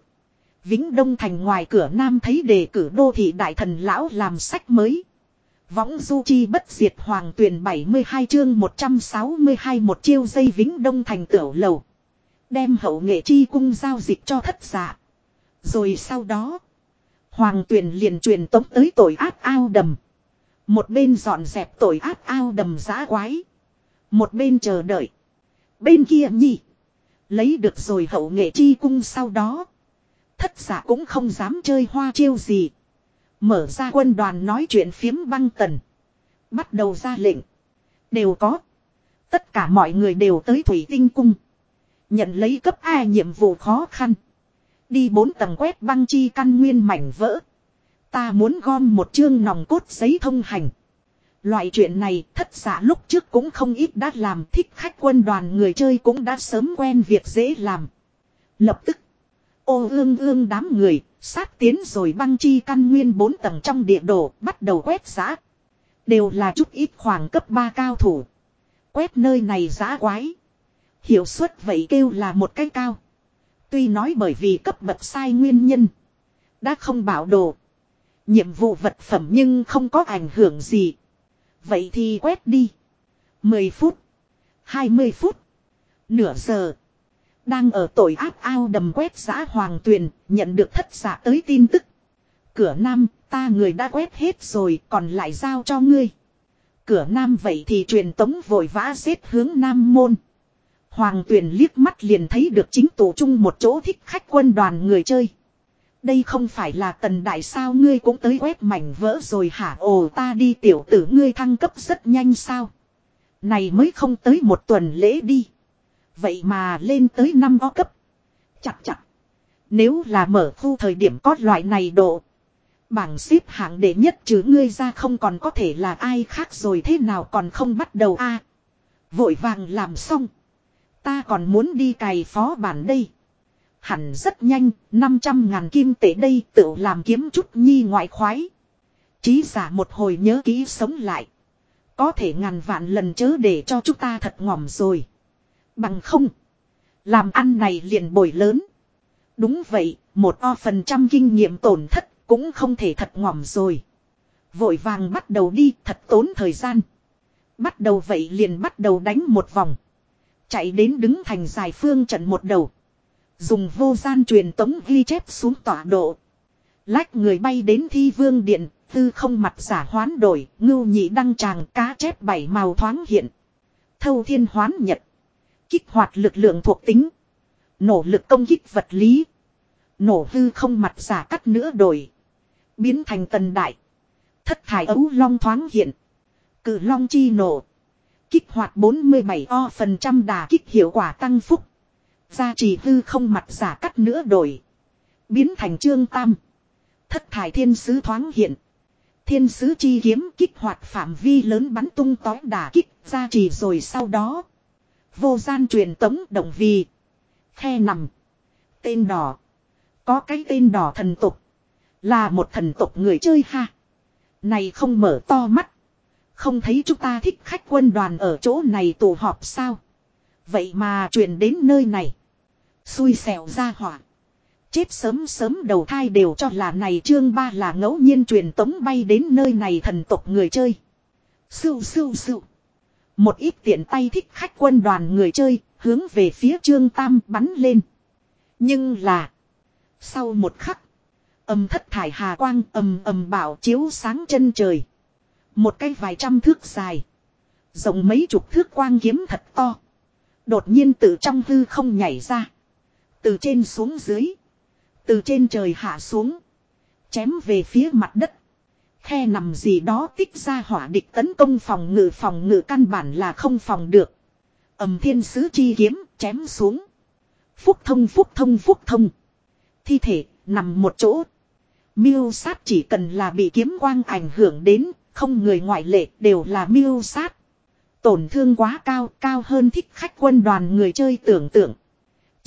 Vĩnh Đông Thành ngoài cửa Nam thấy đề cử đô thị đại thần lão làm sách mới. Võng du chi bất diệt hoàng tuyển 72 chương 162 một chiêu dây Vĩnh Đông Thành tiểu lầu. Đem hậu nghệ chi cung giao dịch cho thất giả. Rồi sau đó. Hoàng tuyển liền truyền tống tới tội ác ao đầm. Một bên dọn dẹp tội ác ao đầm giã quái. Một bên chờ đợi. Bên kia nhỉ. Lấy được rồi hậu nghệ chi cung sau đó. Thất giả cũng không dám chơi hoa chiêu gì. Mở ra quân đoàn nói chuyện phiếm băng tần. Bắt đầu ra lệnh. Đều có. Tất cả mọi người đều tới Thủy Tinh Cung. Nhận lấy cấp A nhiệm vụ khó khăn. Đi bốn tầng quét băng chi căn nguyên mảnh vỡ. Ta muốn gom một chương nòng cốt giấy thông hành. Loại chuyện này, thất giả lúc trước cũng không ít đã làm, thích khách quân đoàn người chơi cũng đã sớm quen việc dễ làm. Lập tức. Ô ương ương đám người, sát tiến rồi băng chi căn nguyên bốn tầng trong địa đồ, bắt đầu quét giã. Đều là chút ít khoảng cấp 3 cao thủ. Quét nơi này giã quái. Hiệu suất vậy kêu là một cái cao. Tuy nói bởi vì cấp bậc sai nguyên nhân. Đã không bảo đồ. Nhiệm vụ vật phẩm nhưng không có ảnh hưởng gì. Vậy thì quét đi. 10 phút. 20 phút. Nửa giờ. Đang ở tội ác ao đầm quét xã Hoàng Tuyền, nhận được thất giả tới tin tức. Cửa Nam, ta người đã quét hết rồi, còn lại giao cho ngươi. Cửa Nam vậy thì truyền tống vội vã xếp hướng Nam Môn. Hoàng Tuyền liếc mắt liền thấy được chính tổ chung một chỗ thích khách quân đoàn người chơi. Đây không phải là tần đại sao, ngươi cũng tới quét mảnh vỡ rồi hả ồ, ta đi, tiểu tử, ngươi thăng cấp rất nhanh sao. Này mới không tới một tuần lễ đi. Vậy mà lên tới năm o cấp. Chặt chặt. Nếu là mở khu thời điểm có loại này độ. Bảng xếp hạng đệ nhất chứ ngươi ra không còn có thể là ai khác rồi, thế nào còn không bắt đầu a Vội vàng làm xong. Ta còn muốn đi cày phó bản đây. Hẳn rất nhanh, 500 ngàn kim tệ đây tự làm kiếm chút nhi ngoại khoái. Chí giả một hồi nhớ kỹ sống lại. Có thể ngàn vạn lần chớ để cho chúng ta thật ngỏm rồi. Bằng không. Làm ăn này liền bồi lớn. Đúng vậy, một o phần trăm kinh nghiệm tổn thất cũng không thể thật ngỏm rồi. Vội vàng bắt đầu đi thật tốn thời gian. Bắt đầu vậy liền bắt đầu đánh một vòng. Chạy đến đứng thành dài phương trận một đầu. Dùng vô gian truyền tống ghi chép xuống tọa độ. Lách người bay đến thi vương điện, tư không mặt giả hoán đổi, ngưu nhị đăng tràng cá chép bảy màu thoáng hiện. Thâu thiên hoán nhật. Kích hoạt lực lượng thuộc tính. Nổ lực công kích vật lý. Nổ hư không mặt giả cắt nữa đổi. Biến thành tần đại. Thất thải ấu long thoáng hiện. Cử long chi nổ. Kích hoạt 47 o phần trăm đà kích hiệu quả tăng phúc. Gia trì hư không mặt giả cắt nữa đổi. Biến thành trương tam. Thất thải thiên sứ thoáng hiện. Thiên sứ chi kiếm kích hoạt phạm vi lớn bắn tung tói đả kích, gia trì rồi sau đó. Vô gian truyền tống động vì. Khe nằm. Tên đỏ. Có cái tên đỏ thần tục. Là một thần tục người chơi ha. Này không mở to mắt. Không thấy chúng ta thích khách quân đoàn ở chỗ này tụ họp sao. Vậy mà truyền đến nơi này. Xui xẻo ra hỏa. Chết sớm sớm đầu thai đều cho là này chương ba là ngẫu nhiên truyền tống bay đến nơi này thần tộc người chơi. Sưu sưu sưu. Một ít tiện tay thích khách quân đoàn người chơi, hướng về phía trương tam bắn lên. Nhưng là. Sau một khắc. Âm thất thải hà quang ầm ầm bảo chiếu sáng chân trời. Một cái vài trăm thước dài. Rộng mấy chục thước quang kiếm thật to. Đột nhiên từ trong hư không nhảy ra. Từ trên xuống dưới. Từ trên trời hạ xuống. Chém về phía mặt đất. Khe nằm gì đó tích ra hỏa địch tấn công phòng ngự phòng ngự căn bản là không phòng được. ầm thiên sứ chi kiếm chém xuống. Phúc thông phúc thông phúc thông. Thi thể nằm một chỗ. Miêu sát chỉ cần là bị kiếm quang ảnh hưởng đến, không người ngoại lệ đều là miêu sát. Tổn thương quá cao, cao hơn thích khách quân đoàn người chơi tưởng tượng.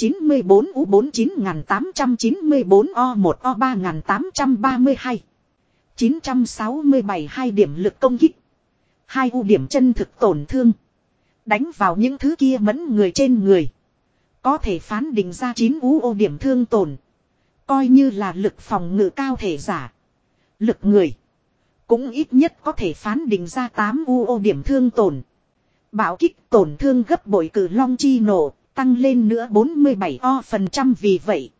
94 U49894 O1 O3832 967 hai điểm lực công kích. Hai ưu điểm chân thực tổn thương. Đánh vào những thứ kia mẫn người trên người. Có thể phán định ra 9 ưu ô điểm thương tổn. Coi như là lực phòng ngự cao thể giả. Lực người. Cũng ít nhất có thể phán định ra 8 ưu ô điểm thương tổn. Bảo kích tổn thương gấp bội cử long chi nổ Tăng lên nữa 47 o phần trăm vì vậy.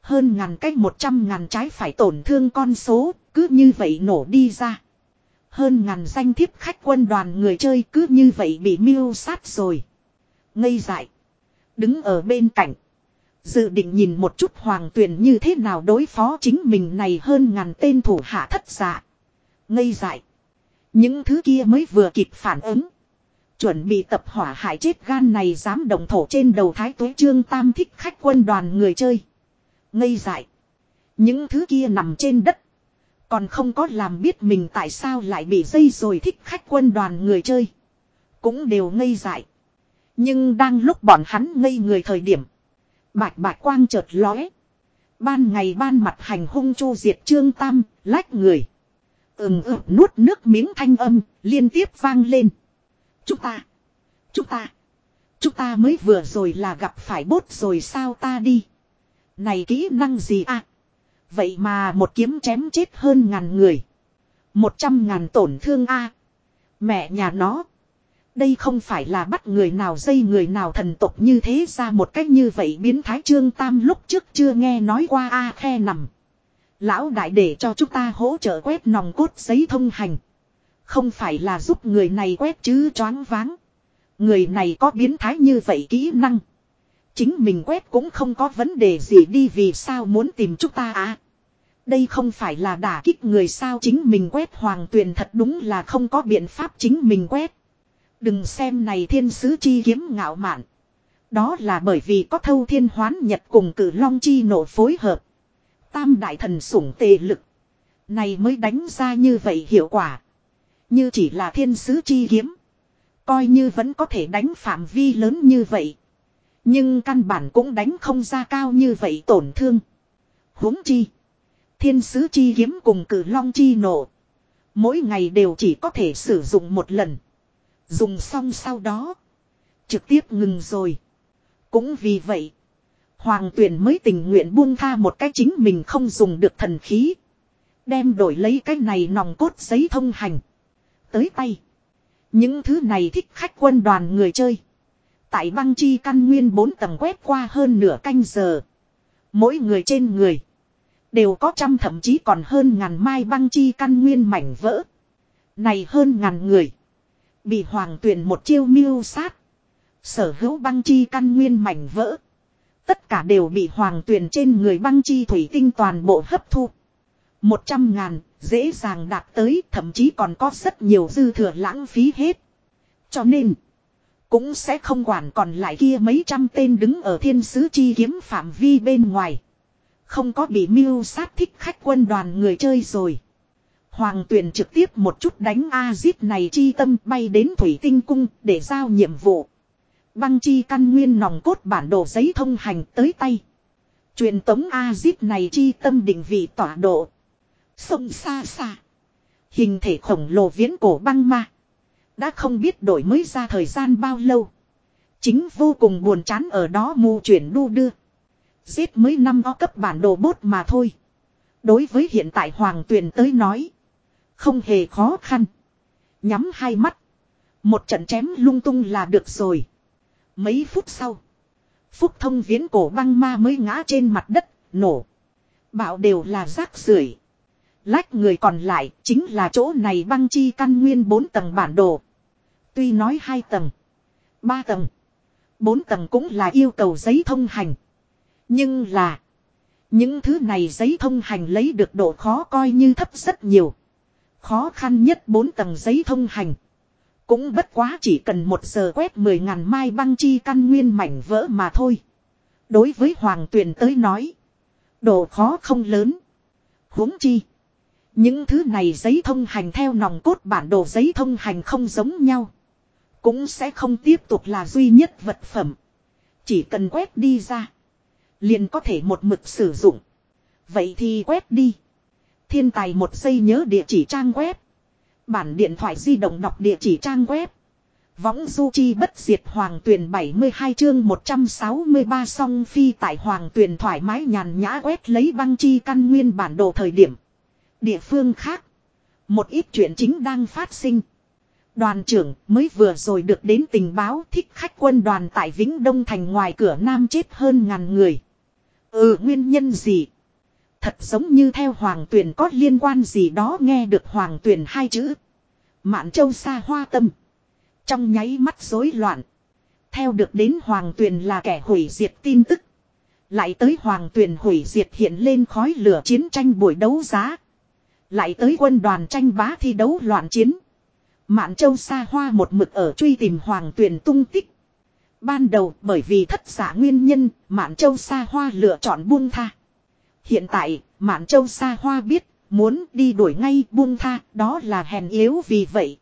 Hơn ngàn cách 100 ngàn trái phải tổn thương con số, cứ như vậy nổ đi ra. Hơn ngàn danh thiếp khách quân đoàn người chơi cứ như vậy bị miêu sát rồi. Ngây dại. Đứng ở bên cạnh. Dự định nhìn một chút hoàng tuyển như thế nào đối phó chính mình này hơn ngàn tên thủ hạ thất giả. Ngây dại. Những thứ kia mới vừa kịp phản ứng. Chuẩn bị tập hỏa hại chết gan này dám động thổ trên đầu thái tuế trương tam thích khách quân đoàn người chơi. Ngây dại. Những thứ kia nằm trên đất. Còn không có làm biết mình tại sao lại bị dây rồi thích khách quân đoàn người chơi. Cũng đều ngây dại. Nhưng đang lúc bọn hắn ngây người thời điểm. Bạch bạch quang chợt lóe. Ban ngày ban mặt hành hung chu diệt trương tam, lách người. Ừm ừm nuốt nước miếng thanh âm, liên tiếp vang lên. Chúng ta. Chúng ta. Chúng ta mới vừa rồi là gặp phải bốt rồi sao ta đi. Này kỹ năng gì à. Vậy mà một kiếm chém chết hơn ngàn người. Một trăm ngàn tổn thương a Mẹ nhà nó. Đây không phải là bắt người nào dây người nào thần tục như thế ra một cách như vậy biến thái trương tam lúc trước chưa nghe nói qua a khe nằm. Lão đại để cho chúng ta hỗ trợ quét nòng cốt giấy thông hành. Không phải là giúp người này quét chứ choáng váng. Người này có biến thái như vậy kỹ năng. Chính mình quét cũng không có vấn đề gì đi vì sao muốn tìm chúng ta à. Đây không phải là đả kích người sao chính mình quét hoàng tuyền thật đúng là không có biện pháp chính mình quét. Đừng xem này thiên sứ chi kiếm ngạo mạn. Đó là bởi vì có thâu thiên hoán nhật cùng cử long chi nộ phối hợp. Tam đại thần sủng tề lực. Này mới đánh ra như vậy hiệu quả. Như chỉ là thiên sứ chi kiếm. Coi như vẫn có thể đánh phạm vi lớn như vậy. Nhưng căn bản cũng đánh không ra cao như vậy tổn thương. huống chi. Thiên sứ chi kiếm cùng cử long chi nổ. Mỗi ngày đều chỉ có thể sử dụng một lần. Dùng xong sau đó. Trực tiếp ngừng rồi. Cũng vì vậy. Hoàng tuyển mới tình nguyện buông tha một cái chính mình không dùng được thần khí. Đem đổi lấy cái này nòng cốt giấy thông hành. Tới tay. Những thứ này thích khách quân đoàn người chơi. Tại băng chi căn nguyên bốn tầng quét qua hơn nửa canh giờ. Mỗi người trên người. Đều có trăm thậm chí còn hơn ngàn mai băng chi căn nguyên mảnh vỡ. Này hơn ngàn người. Bị hoàng tuyển một chiêu miêu sát. Sở hữu băng chi căn nguyên mảnh vỡ. Tất cả đều bị hoàng tuyển trên người băng chi thủy tinh toàn bộ hấp thu. Một trăm ngàn, dễ dàng đạt tới, thậm chí còn có rất nhiều dư thừa lãng phí hết. Cho nên, cũng sẽ không quản còn lại kia mấy trăm tên đứng ở thiên sứ chi kiếm phạm vi bên ngoài. Không có bị mưu sát thích khách quân đoàn người chơi rồi. Hoàng tuyển trực tiếp một chút đánh A-zip này chi tâm bay đến Thủy Tinh Cung để giao nhiệm vụ. Băng chi căn nguyên nòng cốt bản đồ giấy thông hành tới tay. Truyền tống A-zip này chi tâm định vị tọa độ. Sông xa xa. Hình thể khổng lồ viễn cổ băng ma. Đã không biết đổi mới ra thời gian bao lâu. Chính vô cùng buồn chán ở đó mù chuyển đu đưa. Giết mới năm o cấp bản đồ bốt mà thôi. Đối với hiện tại Hoàng Tuyền tới nói. Không hề khó khăn. Nhắm hai mắt. Một trận chém lung tung là được rồi. Mấy phút sau. Phúc thông viễn cổ băng ma mới ngã trên mặt đất, nổ. Bảo đều là rác rưởi Lách người còn lại chính là chỗ này băng chi căn nguyên 4 tầng bản đồ. Tuy nói 2 tầng, 3 tầng, 4 tầng cũng là yêu cầu giấy thông hành. Nhưng là, những thứ này giấy thông hành lấy được độ khó coi như thấp rất nhiều. Khó khăn nhất 4 tầng giấy thông hành. Cũng bất quá chỉ cần một giờ quét 10 ngàn mai băng chi căn nguyên mảnh vỡ mà thôi. Đối với Hoàng Tuyền tới nói. Độ khó không lớn. huống chi. Những thứ này giấy thông hành theo nòng cốt bản đồ giấy thông hành không giống nhau. Cũng sẽ không tiếp tục là duy nhất vật phẩm. Chỉ cần quét đi ra. Liền có thể một mực sử dụng. Vậy thì quét đi. Thiên tài một giây nhớ địa chỉ trang web. Bản điện thoại di động đọc địa chỉ trang web. Võng du chi bất diệt hoàng tuyển 72 chương 163 song phi tại hoàng tuyển thoải mái nhàn nhã quét lấy băng chi căn nguyên bản đồ thời điểm. Địa phương khác. Một ít chuyện chính đang phát sinh. Đoàn trưởng mới vừa rồi được đến tình báo thích khách quân đoàn tại Vĩnh Đông Thành ngoài cửa Nam chết hơn ngàn người. Ừ nguyên nhân gì? Thật giống như theo Hoàng Tuyền có liên quan gì đó nghe được Hoàng Tuyền hai chữ. Mạn Châu xa hoa tâm. Trong nháy mắt rối loạn. Theo được đến Hoàng Tuyền là kẻ hủy diệt tin tức. Lại tới Hoàng Tuyền hủy diệt hiện lên khói lửa chiến tranh buổi đấu giá. Lại tới quân đoàn tranh bá thi đấu loạn chiến. Mạn Châu xa hoa một mực ở truy tìm Hoàng Tuyền tung tích. Ban đầu bởi vì thất giả nguyên nhân, Mạn Châu xa hoa lựa chọn buông tha. Hiện tại, Mạn Châu xa hoa biết, muốn đi đuổi ngay buông tha, đó là hèn yếu vì vậy.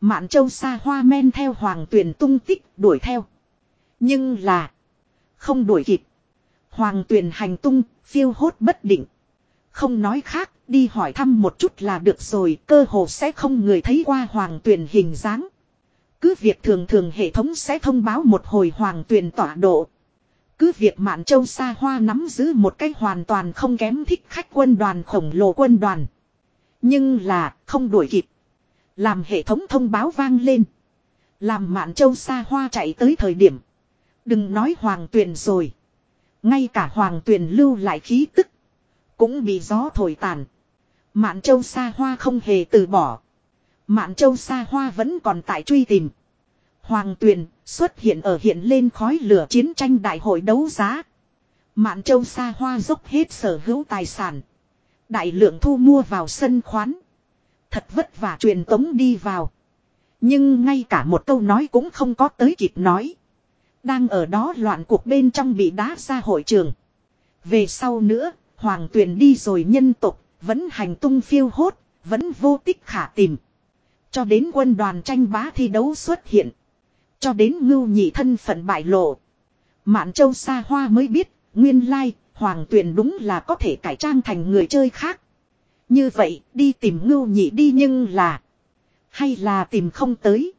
Mạn Châu xa hoa men theo Hoàng Tuyền tung tích, đuổi theo. Nhưng là, không đuổi kịp. Hoàng Tuyền hành tung, phiêu hốt bất định. Không nói khác, đi hỏi thăm một chút là được rồi, cơ hồ sẽ không người thấy qua Hoàng tuyển hình dáng. Cứ việc thường thường hệ thống sẽ thông báo một hồi Hoàng tuyển tọa độ. Cứ việc Mạn Châu xa hoa nắm giữ một cách hoàn toàn không kém thích khách quân đoàn khổng lồ quân đoàn. Nhưng là không đuổi kịp. Làm hệ thống thông báo vang lên. Làm Mạn Châu xa hoa chạy tới thời điểm. Đừng nói Hoàng tuyển rồi. Ngay cả Hoàng tuyển lưu lại khí tức. Cũng bị gió thổi tàn. Mạn Châu xa hoa không hề từ bỏ. Mạn Châu xa hoa vẫn còn tại truy tìm. Hoàng Tuyền xuất hiện ở hiện lên khói lửa chiến tranh đại hội đấu giá. Mạn Châu xa hoa dốc hết sở hữu tài sản. Đại lượng thu mua vào sân khoán. Thật vất vả truyền tống đi vào. Nhưng ngay cả một câu nói cũng không có tới kịp nói. Đang ở đó loạn cuộc bên trong bị đá ra hội trường. Về sau nữa, hoàng tuyền đi rồi nhân tục, vẫn hành tung phiêu hốt, vẫn vô tích khả tìm. Cho đến quân đoàn tranh bá thi đấu xuất hiện. Cho đến ngưu nhị thân phận bại lộ. Mạn châu xa hoa mới biết, nguyên lai, hoàng tuyền đúng là có thể cải trang thành người chơi khác. Như vậy, đi tìm ngưu nhị đi nhưng là... Hay là tìm không tới.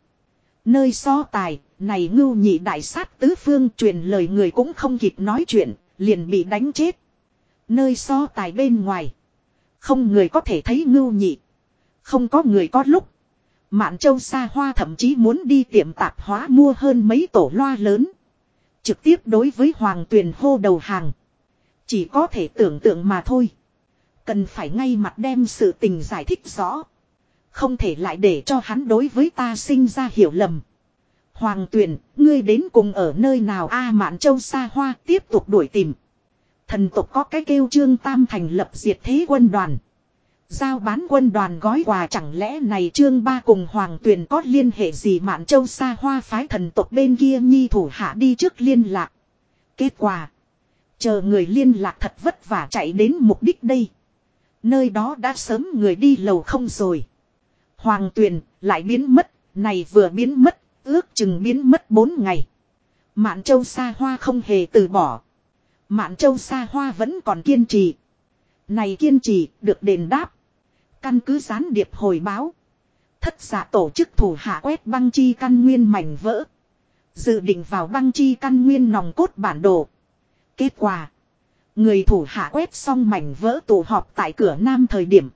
Nơi so tài, này ngưu nhị đại sát tứ phương truyền lời người cũng không kịp nói chuyện, liền bị đánh chết. Nơi so tài bên ngoài. Không người có thể thấy ngưu nhị. Không có người có lúc. Mạn châu xa hoa thậm chí muốn đi tiệm tạp hóa mua hơn mấy tổ loa lớn. Trực tiếp đối với hoàng tuyền hô đầu hàng. Chỉ có thể tưởng tượng mà thôi. Cần phải ngay mặt đem sự tình giải thích rõ. Không thể lại để cho hắn đối với ta sinh ra hiểu lầm. Hoàng tuyền, ngươi đến cùng ở nơi nào a mạn châu xa hoa tiếp tục đuổi tìm. Thần tộc có cái kêu trương tam thành lập diệt thế quân đoàn. Giao bán quân đoàn gói quà chẳng lẽ này trương ba cùng hoàng tuyền có liên hệ gì mạn châu xa hoa phái thần tộc bên kia nhi thủ hạ đi trước liên lạc. Kết quả. Chờ người liên lạc thật vất vả chạy đến mục đích đây. Nơi đó đã sớm người đi lầu không rồi. Hoàng tuyền lại biến mất, này vừa biến mất, ước chừng biến mất 4 ngày. Mạn châu xa hoa không hề từ bỏ. Mạn châu xa hoa vẫn còn kiên trì. Này kiên trì, được đền đáp. Căn cứ gián điệp hồi báo. Thất giả tổ chức thủ hạ quét băng chi căn nguyên mảnh vỡ. Dự định vào băng chi căn nguyên nòng cốt bản đồ. Kết quả. Người thủ hạ quét xong mảnh vỡ tụ họp tại cửa nam thời điểm.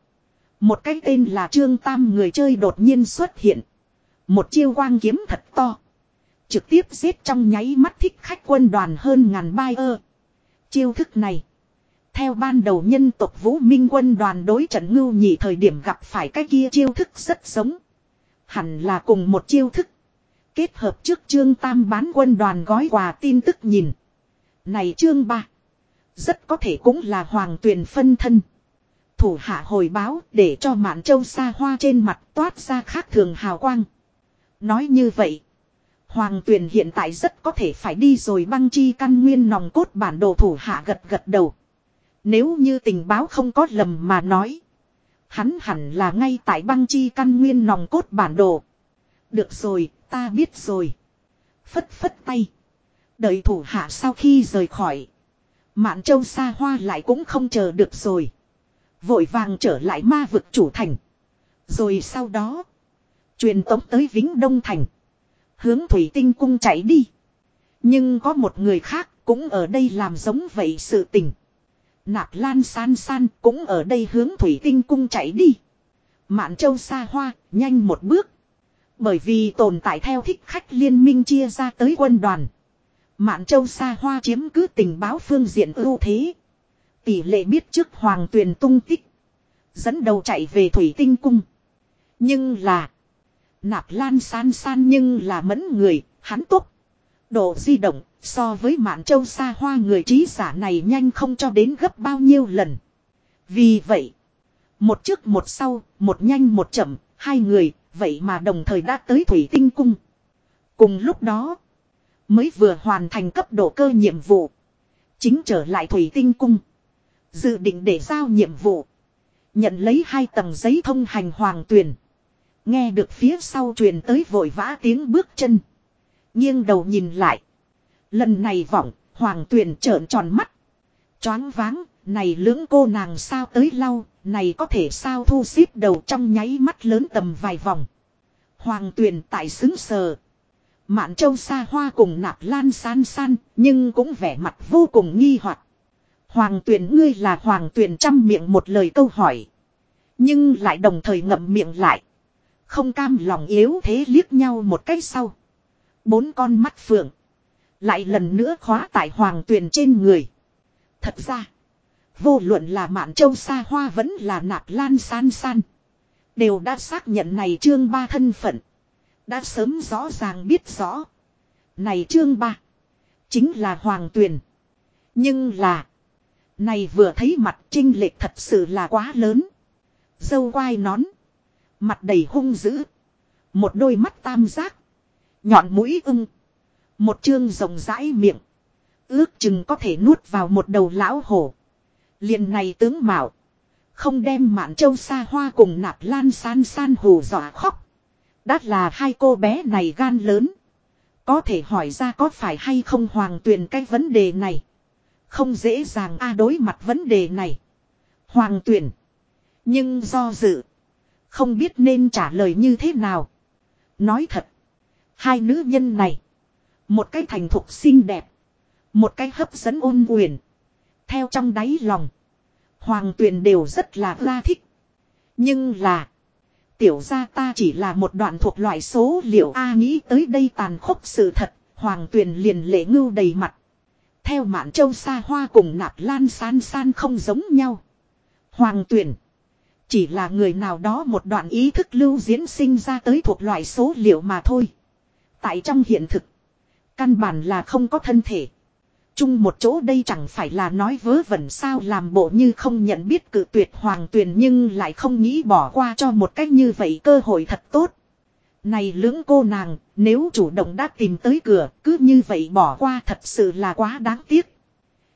Một cái tên là Trương Tam người chơi đột nhiên xuất hiện. Một chiêu quang kiếm thật to. Trực tiếp giết trong nháy mắt thích khách quân đoàn hơn ngàn bai ơ. Chiêu thức này. Theo ban đầu nhân tộc Vũ Minh quân đoàn đối trận ngưu nhị thời điểm gặp phải cái kia chiêu thức rất giống. Hẳn là cùng một chiêu thức. Kết hợp trước chương tam bán quân đoàn gói quà tin tức nhìn. Này chương ba Rất có thể cũng là hoàng tuyền phân thân. Thủ hạ hồi báo để cho mạn châu xa hoa trên mặt toát ra khác thường hào quang. Nói như vậy. Hoàng tuyền hiện tại rất có thể phải đi rồi băng chi căn nguyên nòng cốt bản đồ thủ hạ gật gật đầu. Nếu như tình báo không có lầm mà nói. Hắn hẳn là ngay tại băng chi căn nguyên nòng cốt bản đồ. Được rồi, ta biết rồi. Phất phất tay. Đợi thủ hạ sau khi rời khỏi. Mạn châu xa hoa lại cũng không chờ được rồi. Vội vàng trở lại ma vực chủ thành. Rồi sau đó. Truyền tống tới Vĩnh Đông Thành. Hướng Thủy Tinh Cung chạy đi. Nhưng có một người khác cũng ở đây làm giống vậy sự tình. Nạp lan san san cũng ở đây hướng thủy tinh cung chạy đi. Mạn châu xa hoa, nhanh một bước. Bởi vì tồn tại theo thích khách liên minh chia ra tới quân đoàn. Mạn châu xa hoa chiếm cứ tình báo phương diện ưu thế. Tỷ lệ biết trước hoàng tuyền tung tích. Dẫn đầu chạy về thủy tinh cung. Nhưng là. Nạp lan san san nhưng là mẫn người, hắn tốt. Độ di động, So với mạn châu xa hoa người trí giả này nhanh không cho đến gấp bao nhiêu lần. Vì vậy, một trước một sau, một nhanh một chậm, hai người, vậy mà đồng thời đã tới Thủy Tinh Cung. Cùng lúc đó, mới vừa hoàn thành cấp độ cơ nhiệm vụ. Chính trở lại Thủy Tinh Cung. Dự định để giao nhiệm vụ. Nhận lấy hai tầng giấy thông hành hoàng tuyển. Nghe được phía sau truyền tới vội vã tiếng bước chân. nghiêng đầu nhìn lại. Lần này vọng, hoàng tuyền trợn tròn mắt. Choáng váng, này lưỡng cô nàng sao tới lau, này có thể sao thu xếp đầu trong nháy mắt lớn tầm vài vòng. Hoàng tuyền tại xứng sờ. Mạn châu xa hoa cùng nạp lan san san, nhưng cũng vẻ mặt vô cùng nghi hoặc. Hoàng tuyền ngươi là hoàng tuyền trăm miệng một lời câu hỏi. Nhưng lại đồng thời ngậm miệng lại. Không cam lòng yếu thế liếc nhau một cái sau. Bốn con mắt phượng. Lại lần nữa khóa tại hoàng tuyền trên người. Thật ra. Vô luận là mạn châu xa hoa vẫn là nạp lan san san. Đều đã xác nhận này trương ba thân phận. Đã sớm rõ ràng biết rõ. Này trương ba. Chính là hoàng tuyền. Nhưng là. Này vừa thấy mặt trinh lệch thật sự là quá lớn. Dâu quai nón. Mặt đầy hung dữ. Một đôi mắt tam giác. Nhọn mũi ưng. Một chương rộng rãi miệng. Ước chừng có thể nuốt vào một đầu lão hổ. liền này tướng mạo. Không đem mạn châu xa hoa cùng nạp lan san san hù dọa khóc. Đắt là hai cô bé này gan lớn. Có thể hỏi ra có phải hay không hoàng tuyền cái vấn đề này. Không dễ dàng a à đối mặt vấn đề này. Hoàng tuyền Nhưng do dự. Không biết nên trả lời như thế nào. Nói thật. Hai nữ nhân này. Một cái thành thục xinh đẹp. Một cái hấp dẫn ôn quyền. Theo trong đáy lòng. Hoàng tuyền đều rất là la thích. Nhưng là. Tiểu gia ta chỉ là một đoạn thuộc loại số liệu A nghĩ tới đây tàn khốc sự thật. Hoàng tuyền liền lệ ngưu đầy mặt. Theo mạn châu xa hoa cùng nạp lan san san không giống nhau. Hoàng tuyền chỉ là người nào đó một đoạn ý thức lưu diễn sinh ra tới thuộc loại số liệu mà thôi. Tại trong hiện thực. Căn bản là không có thân thể. Chung một chỗ đây chẳng phải là nói vớ vẩn sao làm bộ như không nhận biết cự tuyệt hoàng tuyền nhưng lại không nghĩ bỏ qua cho một cách như vậy cơ hội thật tốt. Này lưỡng cô nàng, nếu chủ động đã tìm tới cửa, cứ như vậy bỏ qua thật sự là quá đáng tiếc.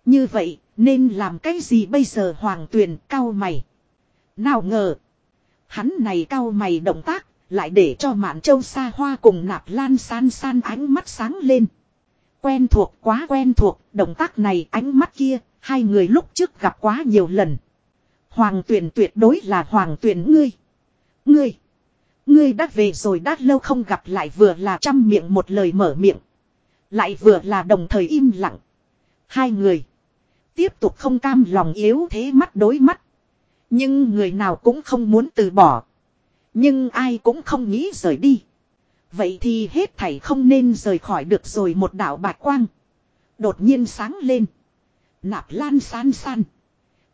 Như vậy, nên làm cái gì bây giờ hoàng tuyền cao mày. Nào ngờ, hắn này cao mày động tác, lại để cho mạn châu xa hoa cùng nạp lan san san ánh mắt sáng lên. Quen thuộc quá quen thuộc, động tác này ánh mắt kia, hai người lúc trước gặp quá nhiều lần. Hoàng tuyển tuyệt đối là hoàng tuyển ngươi. Ngươi. Ngươi đã về rồi đã lâu không gặp lại vừa là trăm miệng một lời mở miệng. Lại vừa là đồng thời im lặng. Hai người. Tiếp tục không cam lòng yếu thế mắt đối mắt. Nhưng người nào cũng không muốn từ bỏ. Nhưng ai cũng không nghĩ rời đi. Vậy thì hết thảy không nên rời khỏi được rồi một đạo bạch quang. Đột nhiên sáng lên. Nạp lan san san.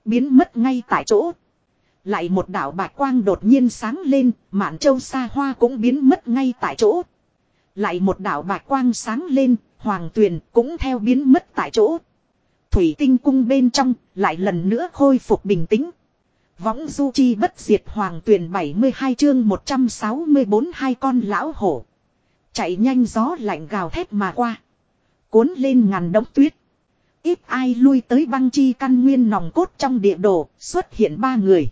Biến mất ngay tại chỗ. Lại một đạo bạch quang đột nhiên sáng lên, mạn châu xa hoa cũng biến mất ngay tại chỗ. Lại một đạo bạch quang sáng lên, hoàng tuyền cũng theo biến mất tại chỗ. Thủy tinh cung bên trong, lại lần nữa khôi phục bình tĩnh. Võng du chi bất diệt hoàng tuyển 72 chương 164 hai con lão hổ. Chạy nhanh gió lạnh gào thét mà qua. Cuốn lên ngàn đống tuyết. Ít ai lui tới băng chi căn nguyên nòng cốt trong địa đồ, xuất hiện ba người.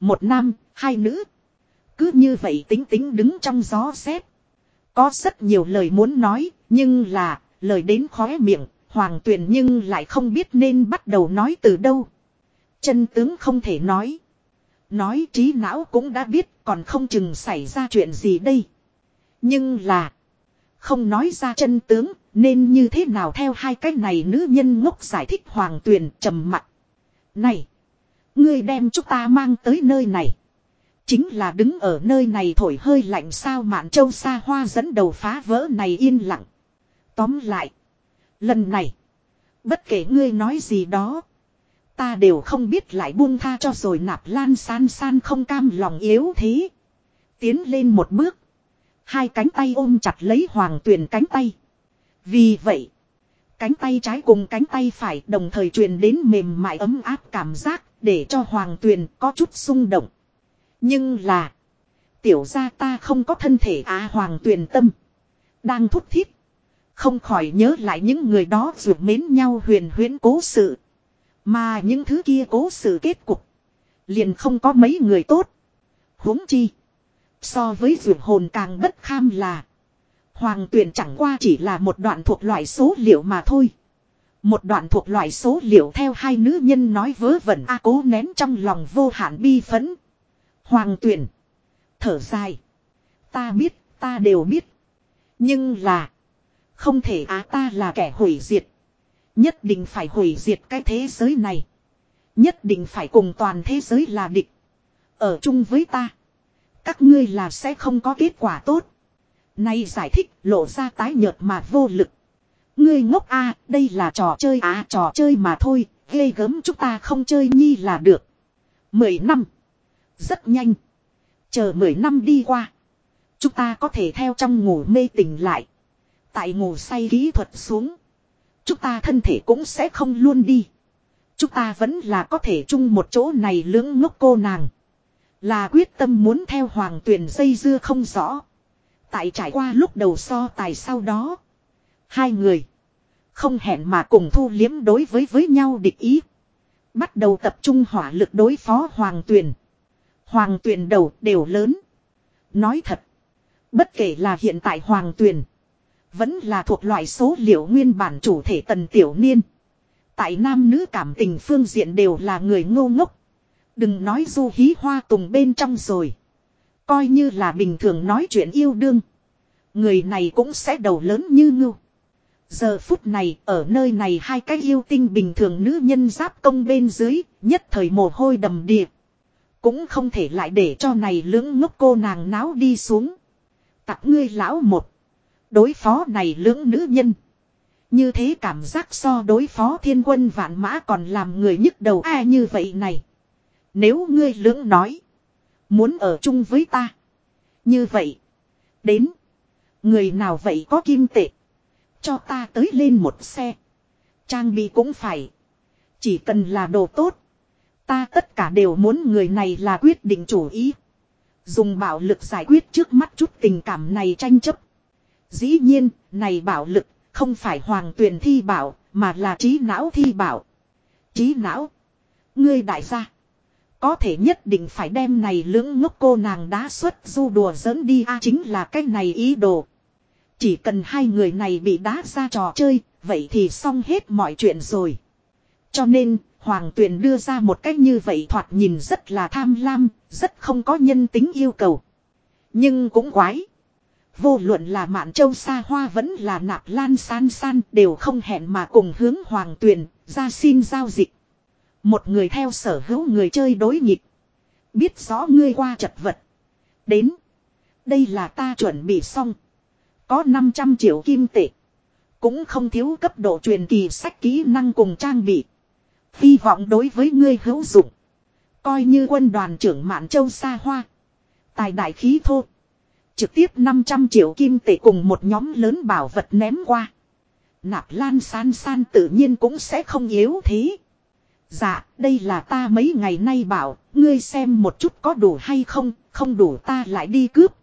Một nam, hai nữ. Cứ như vậy tính tính đứng trong gió xét. Có rất nhiều lời muốn nói, nhưng là, lời đến khóe miệng, hoàng tuyển nhưng lại không biết nên bắt đầu nói từ đâu. Chân tướng không thể nói. Nói trí não cũng đã biết còn không chừng xảy ra chuyện gì đây. Nhưng là. Không nói ra chân tướng nên như thế nào theo hai cái này nữ nhân ngốc giải thích hoàng tuyền trầm mặt. Này. Ngươi đem chúng ta mang tới nơi này. Chính là đứng ở nơi này thổi hơi lạnh sao mạn châu xa hoa dẫn đầu phá vỡ này yên lặng. Tóm lại. Lần này. Bất kể ngươi nói gì đó. Ta đều không biết lại buông tha cho rồi nạp lan san san không cam lòng yếu thế. Tiến lên một bước. Hai cánh tay ôm chặt lấy hoàng tuyền cánh tay. Vì vậy. Cánh tay trái cùng cánh tay phải đồng thời truyền đến mềm mại ấm áp cảm giác để cho hoàng tuyền có chút xung động. Nhưng là. Tiểu ra ta không có thân thể á hoàng tuyền tâm. Đang thúc thiết. Không khỏi nhớ lại những người đó ruột mến nhau huyền huyễn cố sự. Mà những thứ kia cố sự kết cục. Liền không có mấy người tốt. huống chi. So với vượt hồn càng bất kham là. Hoàng tuyển chẳng qua chỉ là một đoạn thuộc loại số liệu mà thôi. Một đoạn thuộc loại số liệu theo hai nữ nhân nói vớ vẩn a cố nén trong lòng vô hạn bi phấn. Hoàng tuyển. Thở dài. Ta biết, ta đều biết. Nhưng là. Không thể á ta là kẻ hủy diệt. Nhất định phải hủy diệt cái thế giới này. Nhất định phải cùng toàn thế giới là địch. Ở chung với ta. Các ngươi là sẽ không có kết quả tốt. Nay giải thích lộ ra tái nhợt mà vô lực. Ngươi ngốc a đây là trò chơi à trò chơi mà thôi, ghê gớm chúng ta không chơi nhi là được. Mười năm. Rất nhanh. Chờ mười năm đi qua. Chúng ta có thể theo trong ngủ mê tỉnh lại. Tại ngủ say kỹ thuật xuống. Chúng ta thân thể cũng sẽ không luôn đi. Chúng ta vẫn là có thể chung một chỗ này lưỡng ngốc cô nàng. Là quyết tâm muốn theo hoàng tuyển dây dưa không rõ. Tại trải qua lúc đầu so tài sau đó. Hai người. Không hẹn mà cùng thu liếm đối với với nhau địch ý. Bắt đầu tập trung hỏa lực đối phó hoàng tuyền. Hoàng tuyền đầu đều lớn. Nói thật. Bất kể là hiện tại hoàng tuyền. Vẫn là thuộc loại số liệu nguyên bản chủ thể tần tiểu niên. Tại nam nữ cảm tình phương diện đều là người ngô ngốc. Đừng nói du hí hoa tùng bên trong rồi. Coi như là bình thường nói chuyện yêu đương. Người này cũng sẽ đầu lớn như ngưu. Giờ phút này ở nơi này hai cái yêu tinh bình thường nữ nhân giáp công bên dưới, nhất thời mồ hôi đầm đìa. Cũng không thể lại để cho này lưỡng ngốc cô nàng náo đi xuống. Tặng ngươi lão một. Đối phó này lưỡng nữ nhân. Như thế cảm giác so đối phó thiên quân vạn mã còn làm người nhức đầu ai như vậy này. Nếu ngươi lưỡng nói. Muốn ở chung với ta. Như vậy. Đến. Người nào vậy có kim tệ. Cho ta tới lên một xe. Trang bị cũng phải. Chỉ cần là đồ tốt. Ta tất cả đều muốn người này là quyết định chủ ý. Dùng bạo lực giải quyết trước mắt chút tình cảm này tranh chấp. Dĩ nhiên, này bảo lực, không phải hoàng tuyển thi bảo, mà là trí não thi bảo. Trí não. Ngươi đại gia. Có thể nhất định phải đem này lưỡng ngốc cô nàng đá xuất du đùa giỡn đi a chính là cái này ý đồ. Chỉ cần hai người này bị đá ra trò chơi, vậy thì xong hết mọi chuyện rồi. Cho nên, Hoàng Tuyền đưa ra một cách như vậy thoạt nhìn rất là tham lam, rất không có nhân tính yêu cầu. Nhưng cũng quái. Vô luận là Mạn Châu Sa Hoa vẫn là Nạp Lan San San đều không hẹn mà cùng hướng Hoàng Tuyền, ra xin giao dịch. Một người theo sở hữu người chơi đối nghịch. Biết rõ ngươi qua chật vật. Đến. Đây là ta chuẩn bị xong. Có 500 triệu kim tệ. Cũng không thiếu cấp độ truyền kỳ sách kỹ năng cùng trang bị. Hy vọng đối với ngươi hữu dụng. Coi như quân đoàn trưởng Mạn Châu Sa Hoa. Tài đại khí thô. Trực tiếp 500 triệu kim tệ cùng một nhóm lớn bảo vật ném qua. Nạp lan san san tự nhiên cũng sẽ không yếu thế. Dạ, đây là ta mấy ngày nay bảo, ngươi xem một chút có đủ hay không, không đủ ta lại đi cướp.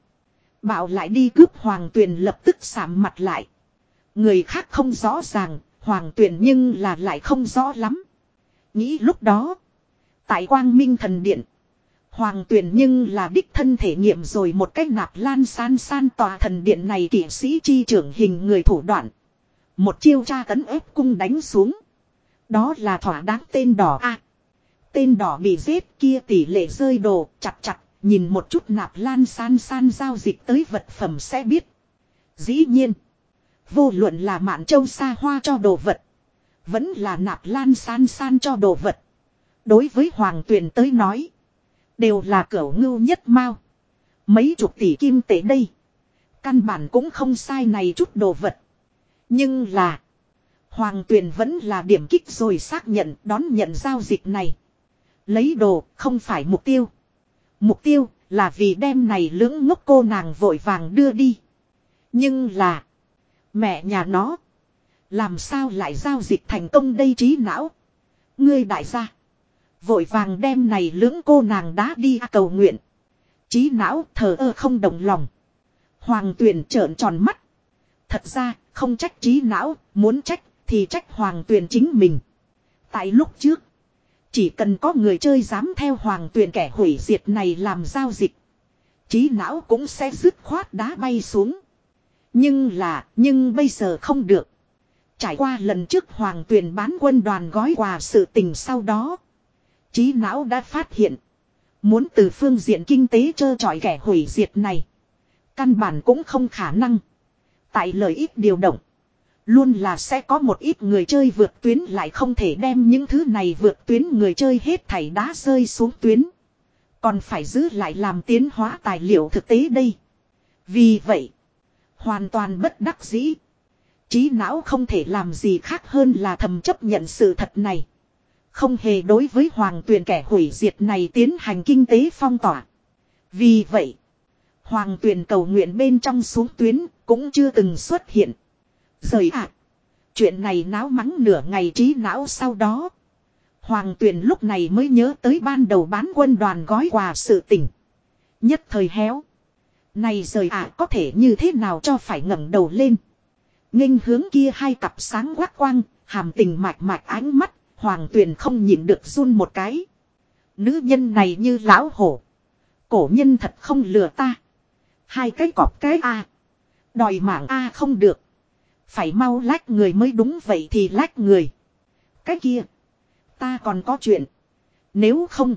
Bảo lại đi cướp hoàng tuyền lập tức sạm mặt lại. Người khác không rõ ràng, hoàng tuyền nhưng là lại không rõ lắm. Nghĩ lúc đó, tại quang minh thần điện, hoàng tuyền nhưng là đích thân thể nghiệm rồi một cách nạp lan san san tòa thần điện này kỷ sĩ chi trưởng hình người thủ đoạn. Một chiêu tra tấn ép cung đánh xuống. Đó là thỏa đáng tên đỏ a Tên đỏ bị giết kia tỷ lệ rơi đồ chặt chặt, Nhìn một chút nạp lan san san giao dịch tới vật phẩm sẽ biết. Dĩ nhiên. Vô luận là mạn châu xa hoa cho đồ vật. Vẫn là nạp lan san san cho đồ vật. Đối với hoàng tuyền tới nói. Đều là cửu ngưu nhất mao. Mấy chục tỷ kim tệ đây. Căn bản cũng không sai này chút đồ vật. Nhưng là. Hoàng tuyền vẫn là điểm kích rồi xác nhận đón nhận giao dịch này. Lấy đồ không phải mục tiêu. Mục tiêu là vì đem này lưỡng ngốc cô nàng vội vàng đưa đi. Nhưng là. Mẹ nhà nó. Làm sao lại giao dịch thành công đây trí não. Ngươi đại gia. Vội vàng đem này lưỡng cô nàng đá đi cầu nguyện. Trí não thờ ơ không đồng lòng. Hoàng tuyền trợn tròn mắt. Thật ra không trách trí não. Muốn trách thì trách hoàng tuyền chính mình. Tại lúc trước. Chỉ cần có người chơi dám theo hoàng tuyền kẻ hủy diệt này làm giao dịch. Trí não cũng sẽ dứt khoát đá bay xuống. Nhưng là, nhưng bây giờ không được. Trải qua lần trước hoàng tuyền bán quân đoàn gói quà sự tình sau đó. Trí não đã phát hiện. Muốn từ phương diện kinh tế trơ trọi kẻ hủy diệt này. Căn bản cũng không khả năng. Tại lợi ích điều động. Luôn là sẽ có một ít người chơi vượt tuyến lại không thể đem những thứ này vượt tuyến người chơi hết thảy đá rơi xuống tuyến. Còn phải giữ lại làm tiến hóa tài liệu thực tế đây. Vì vậy, hoàn toàn bất đắc dĩ. Trí não không thể làm gì khác hơn là thầm chấp nhận sự thật này. Không hề đối với hoàng tuyền kẻ hủy diệt này tiến hành kinh tế phong tỏa. Vì vậy, hoàng tuyền cầu nguyện bên trong xuống tuyến cũng chưa từng xuất hiện. Rời ạ. Chuyện này náo mắng nửa ngày trí não sau đó. Hoàng tuyền lúc này mới nhớ tới ban đầu bán quân đoàn gói quà sự tình. Nhất thời héo. Này rời ạ có thể như thế nào cho phải ngẩng đầu lên. nghênh hướng kia hai cặp sáng quắc quang, hàm tình mạch mạch ánh mắt, hoàng tuyền không nhìn được run một cái. Nữ nhân này như lão hổ. Cổ nhân thật không lừa ta. Hai cái cọp cái A. Đòi mạng A không được. Phải mau lách người mới đúng vậy thì lách người. Cái kia. Ta còn có chuyện. Nếu không.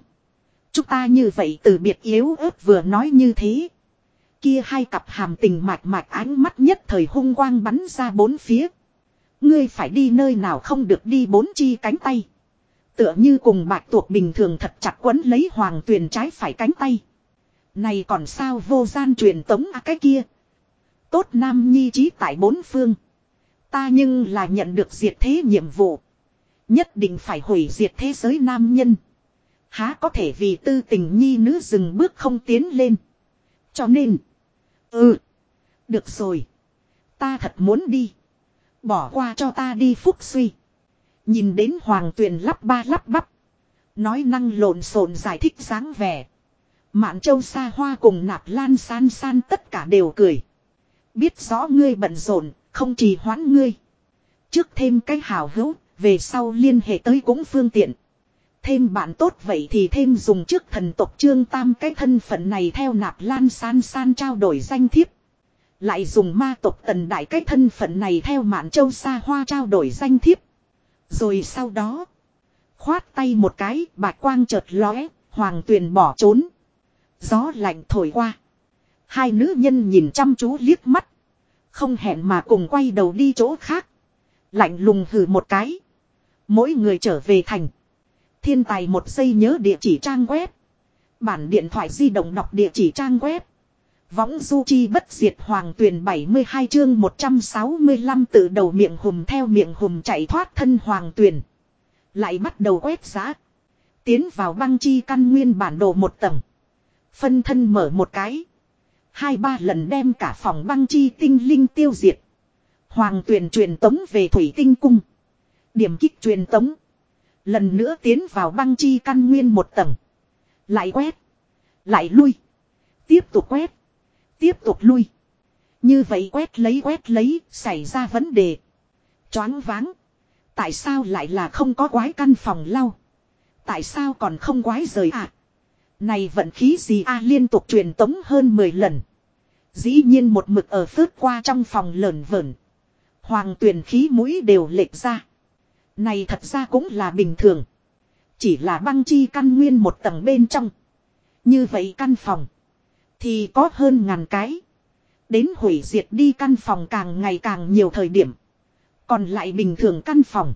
Chúng ta như vậy từ biệt yếu ớt vừa nói như thế. Kia hai cặp hàm tình mạch mạch ánh mắt nhất thời hung quang bắn ra bốn phía. Ngươi phải đi nơi nào không được đi bốn chi cánh tay. Tựa như cùng bạch tuộc bình thường thật chặt quấn lấy hoàng tuyền trái phải cánh tay. Này còn sao vô gian truyền tống à cái kia. Tốt nam nhi trí tại bốn phương. Ta nhưng là nhận được diệt thế nhiệm vụ. Nhất định phải hủy diệt thế giới nam nhân. Há có thể vì tư tình nhi nữ dừng bước không tiến lên. Cho nên. Ừ. Được rồi. Ta thật muốn đi. Bỏ qua cho ta đi phúc suy. Nhìn đến hoàng tuyền lắp ba lắp bắp. Nói năng lộn xộn giải thích dáng vẻ. Mạn châu xa hoa cùng nạp lan san san tất cả đều cười. Biết rõ ngươi bận rộn, không trì hoãn ngươi. Trước thêm cái hào hữu, về sau liên hệ tới cũng phương tiện. Thêm bạn tốt vậy thì thêm dùng trước thần tộc trương tam cái thân phận này theo nạp lan san san trao đổi danh thiếp. Lại dùng ma tộc tần đại cái thân phận này theo mạn châu xa hoa trao đổi danh thiếp. Rồi sau đó. Khoát tay một cái, bạch quang chợt lóe. Hoàng tuyền bỏ trốn. Gió lạnh thổi qua. Hai nữ nhân nhìn chăm chú liếc mắt. Không hẹn mà cùng quay đầu đi chỗ khác. Lạnh lùng hừ một cái. Mỗi người trở về thành. Thiên tài một giây nhớ địa chỉ trang web. Bản điện thoại di động đọc địa chỉ trang web. Võng du chi bất diệt hoàng tuyển 72 chương 165 tự đầu miệng hùm theo miệng hùm chạy thoát thân hoàng tuyển. Lại bắt đầu quét giá. Tiến vào băng chi căn nguyên bản đồ một tầng. Phân thân mở một cái. Hai ba lần đem cả phòng băng chi tinh linh tiêu diệt. Hoàng tuyển truyền tống về thủy tinh cung. Điểm kích truyền tống. Lần nữa tiến vào băng chi căn nguyên một tầng. Lại quét. Lại lui. Tiếp tục quét. Tiếp tục lui. Như vậy quét lấy quét lấy, xảy ra vấn đề. Choáng váng. Tại sao lại là không có quái căn phòng lau? Tại sao còn không quái rời à? Này vận khí gì a liên tục truyền tống hơn 10 lần. Dĩ nhiên một mực ở phớt qua trong phòng lờn vờn. Hoàng tuyển khí mũi đều lệch ra. Này thật ra cũng là bình thường. Chỉ là băng chi căn nguyên một tầng bên trong. Như vậy căn phòng. Thì có hơn ngàn cái. Đến hủy diệt đi căn phòng càng ngày càng nhiều thời điểm. Còn lại bình thường căn phòng.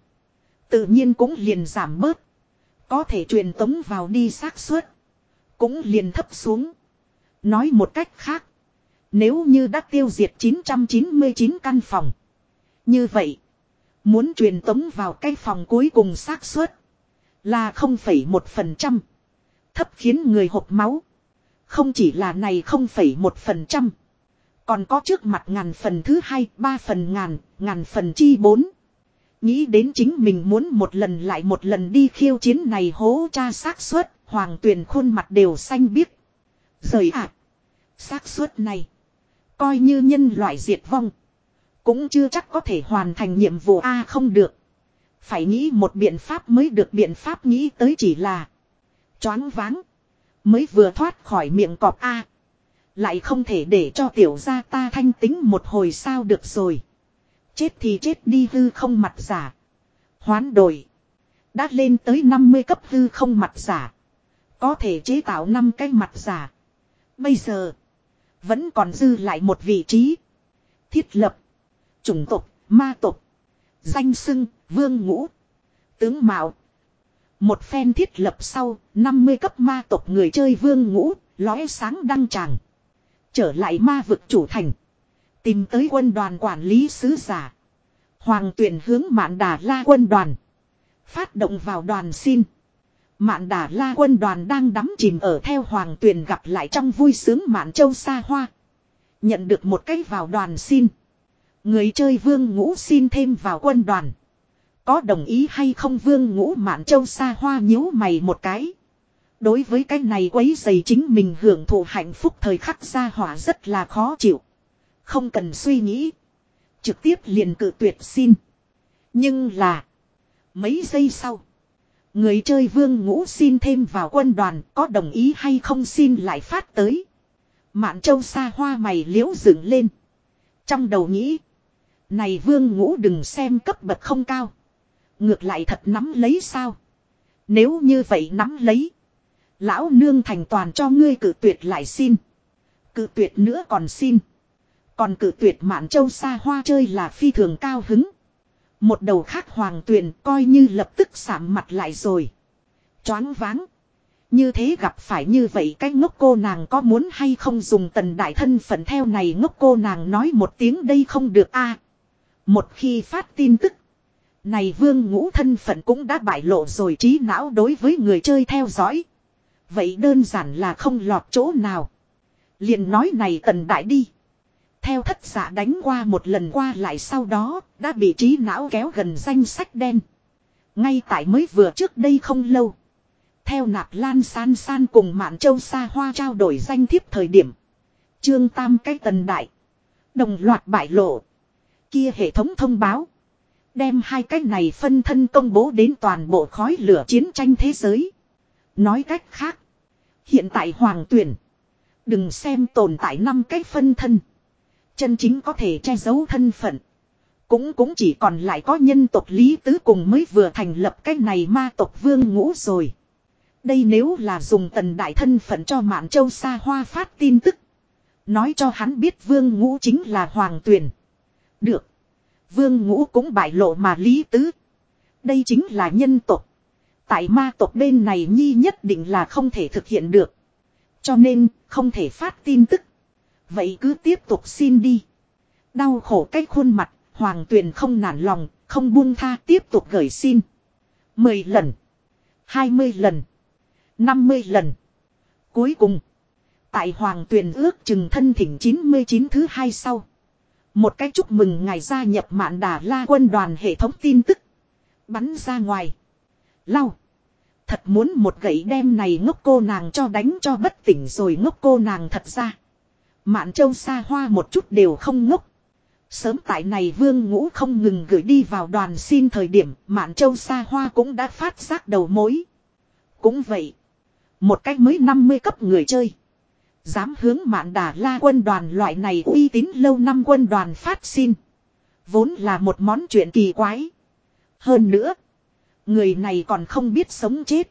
Tự nhiên cũng liền giảm bớt. Có thể truyền tống vào đi xác suất. Cũng liền thấp xuống. Nói một cách khác. Nếu như đã tiêu diệt 999 căn phòng. Như vậy. Muốn truyền tống vào cái phòng cuối cùng xác suất. Là 0,1%. Thấp khiến người hộp máu. Không chỉ là này 0,1%. Còn có trước mặt ngàn phần thứ hai, ba phần ngàn, ngàn phần chi bốn. Nghĩ đến chính mình muốn một lần lại một lần đi khiêu chiến này hố cha xác suất, hoàng tuyền khuôn mặt đều xanh biếc. Rời ạ. À, xác suất này. Coi như nhân loại diệt vong. Cũng chưa chắc có thể hoàn thành nhiệm vụ A không được. Phải nghĩ một biện pháp mới được biện pháp nghĩ tới chỉ là. Choáng váng. Mới vừa thoát khỏi miệng cọp A. Lại không thể để cho tiểu gia ta thanh tính một hồi sao được rồi. Chết thì chết đi hư không mặt giả. Hoán đổi. Đã lên tới 50 cấp hư không mặt giả. Có thể chế tạo 5 cái mặt giả. Bây giờ. Vẫn còn dư lại một vị trí. Thiết lập. Chủng tộc, ma tộc. Danh sưng, vương ngũ. Tướng mạo, một phen thiết lập sau, 50 cấp ma tộc người chơi vương ngũ, lóe sáng đăng tràng. Trở lại ma vực chủ thành. Tìm tới quân đoàn quản lý sứ giả. Hoàng tuyển hướng mạn đà la quân đoàn. Phát động vào đoàn xin. Mạn đà la quân đoàn đang đắm chìm ở theo hoàng tuyển gặp lại trong vui sướng mạn châu xa hoa. Nhận được một cái vào đoàn xin. Người chơi vương ngũ xin thêm vào quân đoàn. Có đồng ý hay không vương ngũ mạn châu xa hoa nhíu mày một cái. Đối với cái này quấy dày chính mình hưởng thụ hạnh phúc thời khắc gia hỏa rất là khó chịu. Không cần suy nghĩ. Trực tiếp liền cự tuyệt xin. Nhưng là. Mấy giây sau. Người chơi vương ngũ xin thêm vào quân đoàn có đồng ý hay không xin lại phát tới. Mạn châu xa hoa mày liễu dựng lên. Trong đầu nghĩ. Này vương ngũ đừng xem cấp bậc không cao. Ngược lại thật nắm lấy sao. Nếu như vậy nắm lấy. Lão nương thành toàn cho ngươi cử tuyệt lại xin. Cử tuyệt nữa còn xin. Còn cử tuyệt mạn châu xa hoa chơi là phi thường cao hứng. Một đầu khác hoàng tuyền coi như lập tức sạm mặt lại rồi. Choáng váng. Như thế gặp phải như vậy cái ngốc cô nàng có muốn hay không dùng tần đại thân phận theo này ngốc cô nàng nói một tiếng đây không được a Một khi phát tin tức. Này vương ngũ thân phận cũng đã bại lộ rồi trí não đối với người chơi theo dõi. Vậy đơn giản là không lọt chỗ nào. liền nói này tần đại đi. Theo thất giả đánh qua một lần qua lại sau đó, đã bị trí não kéo gần danh sách đen. Ngay tại mới vừa trước đây không lâu. Theo nạp lan san san cùng mạn châu xa hoa trao đổi danh thiếp thời điểm. Trương Tam cái tần đại. Đồng loạt bại lộ. Kia hệ thống thông báo. Đem hai cái này phân thân công bố đến toàn bộ khói lửa chiến tranh thế giới. Nói cách khác. Hiện tại hoàng tuyển. Đừng xem tồn tại năm cái phân thân. Chân chính có thể che giấu thân phận. Cũng cũng chỉ còn lại có nhân tộc Lý Tứ cùng mới vừa thành lập cái này ma tộc vương ngũ rồi. Đây nếu là dùng tần đại thân phận cho Mạn Châu xa hoa phát tin tức. Nói cho hắn biết vương ngũ chính là hoàng tuyển. Được. Vương ngũ cũng bại lộ mà Lý Tứ. Đây chính là nhân tộc. Tại ma tộc bên này nhi nhất định là không thể thực hiện được. Cho nên không thể phát tin tức. Vậy cứ tiếp tục xin đi. Đau khổ cái khuôn mặt, hoàng tuyền không nản lòng, không buông tha tiếp tục gửi xin. Mười lần. Hai mươi lần. năm mươi lần. Cuối cùng. Tại hoàng tuyền ước chừng thân thỉnh 99 thứ hai sau. Một cái chúc mừng ngài gia nhập mạn đà la quân đoàn hệ thống tin tức. Bắn ra ngoài. Lau. Thật muốn một gậy đem này ngốc cô nàng cho đánh cho bất tỉnh rồi ngốc cô nàng thật ra. Mạn châu xa hoa một chút đều không ngốc. Sớm tại này vương ngũ không ngừng gửi đi vào đoàn xin thời điểm, Mạn châu xa hoa cũng đã phát giác đầu mối. Cũng vậy. Một cách mới 50 cấp người chơi. Dám hướng mạn đà la quân đoàn loại này uy tín lâu năm quân đoàn phát xin. Vốn là một món chuyện kỳ quái. Hơn nữa. Người này còn không biết sống chết.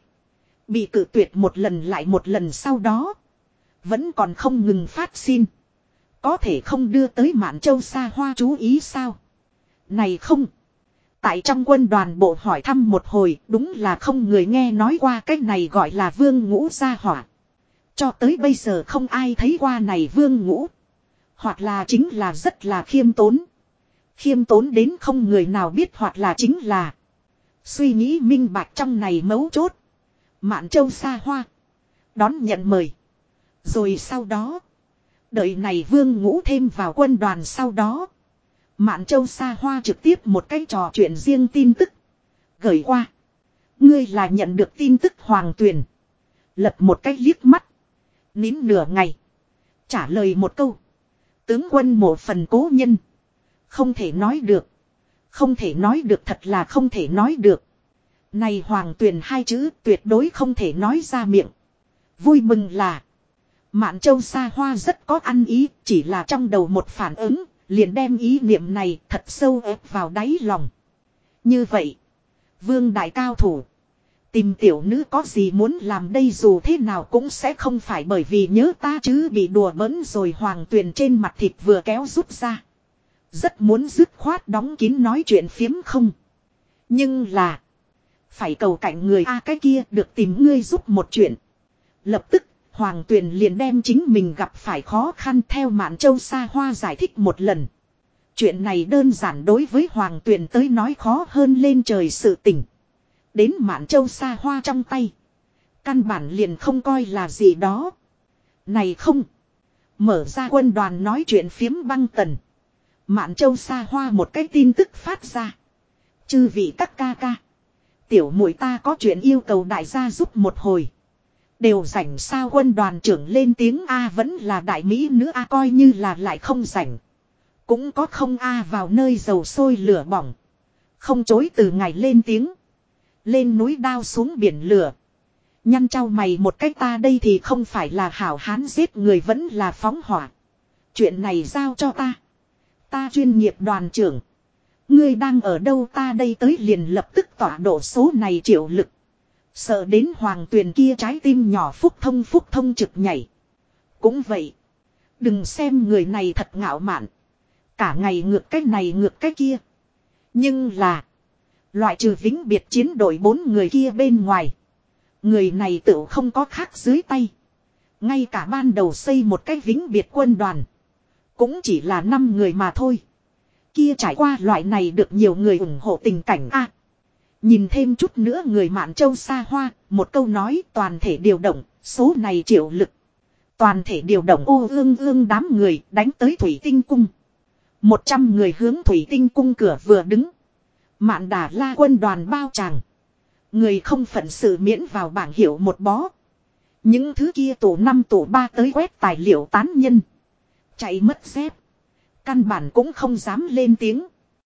Bị cự tuyệt một lần lại một lần sau đó. Vẫn còn không ngừng phát xin. Có thể không đưa tới mạn châu xa hoa chú ý sao? Này không. Tại trong quân đoàn bộ hỏi thăm một hồi, đúng là không người nghe nói qua cái này gọi là vương ngũ gia hỏa. Cho tới bây giờ không ai thấy qua này vương ngũ. Hoặc là chính là rất là khiêm tốn. Khiêm tốn đến không người nào biết hoặc là chính là. Suy nghĩ minh bạch trong này mấu chốt. Mạn châu xa hoa. Đón nhận mời. Rồi sau đó. Đợi này vương ngũ thêm vào quân đoàn sau đó. Mạn châu xa hoa trực tiếp một cái trò chuyện riêng tin tức. Gửi qua. Ngươi là nhận được tin tức hoàng tuyền. Lật một cách liếc mắt. Nín nửa ngày. Trả lời một câu. Tướng quân một phần cố nhân. Không thể nói được. Không thể nói được thật là không thể nói được. Này hoàng tuyền hai chữ tuyệt đối không thể nói ra miệng. Vui mừng là. Mạn châu xa hoa rất có ăn ý, chỉ là trong đầu một phản ứng, liền đem ý niệm này thật sâu ép vào đáy lòng. Như vậy, vương đại cao thủ, tìm tiểu nữ có gì muốn làm đây dù thế nào cũng sẽ không phải bởi vì nhớ ta chứ bị đùa bỡn rồi hoàng tuyền trên mặt thịt vừa kéo rút ra. Rất muốn dứt khoát đóng kín nói chuyện phiếm không. Nhưng là, phải cầu cạnh người A cái kia được tìm ngươi giúp một chuyện. Lập tức Hoàng Tuyền liền đem chính mình gặp phải khó khăn theo Mạn Châu xa Hoa giải thích một lần. Chuyện này đơn giản đối với Hoàng Tuyền tới nói khó hơn lên trời sự tỉnh. Đến Mạn Châu Sa Hoa trong tay. Căn bản liền không coi là gì đó. Này không. Mở ra quân đoàn nói chuyện phiếm băng tần. Mạn Châu Sa Hoa một cái tin tức phát ra. Chư vị các ca ca. Tiểu muội ta có chuyện yêu cầu đại gia giúp một hồi. Đều rảnh sao quân đoàn trưởng lên tiếng A vẫn là đại Mỹ nữ A coi như là lại không rảnh. Cũng có không a vào nơi dầu sôi lửa bỏng. Không chối từ ngày lên tiếng. Lên núi đao xuống biển lửa. Nhăn trao mày một cách ta đây thì không phải là hảo hán giết người vẫn là phóng hỏa. Chuyện này giao cho ta. Ta chuyên nghiệp đoàn trưởng. Ngươi đang ở đâu ta đây tới liền lập tức tỏa độ số này triệu lực. Sợ đến hoàng tuyền kia trái tim nhỏ phúc thông phúc thông trực nhảy. Cũng vậy. Đừng xem người này thật ngạo mạn. Cả ngày ngược cái này ngược cái kia. Nhưng là. Loại trừ vĩnh biệt chiến đội bốn người kia bên ngoài. Người này tự không có khác dưới tay. Ngay cả ban đầu xây một cái vĩnh biệt quân đoàn. Cũng chỉ là năm người mà thôi. Kia trải qua loại này được nhiều người ủng hộ tình cảnh a Nhìn thêm chút nữa người mạn châu xa hoa, một câu nói toàn thể điều động, số này triệu lực. Toàn thể điều động ô ương ương đám người đánh tới Thủy Tinh Cung. Một trăm người hướng Thủy Tinh Cung cửa vừa đứng. Mạn đà la quân đoàn bao tràng. Người không phận sự miễn vào bảng hiệu một bó. Những thứ kia tổ năm tổ ba tới quét tài liệu tán nhân. Chạy mất dép. Căn bản cũng không dám lên tiếng.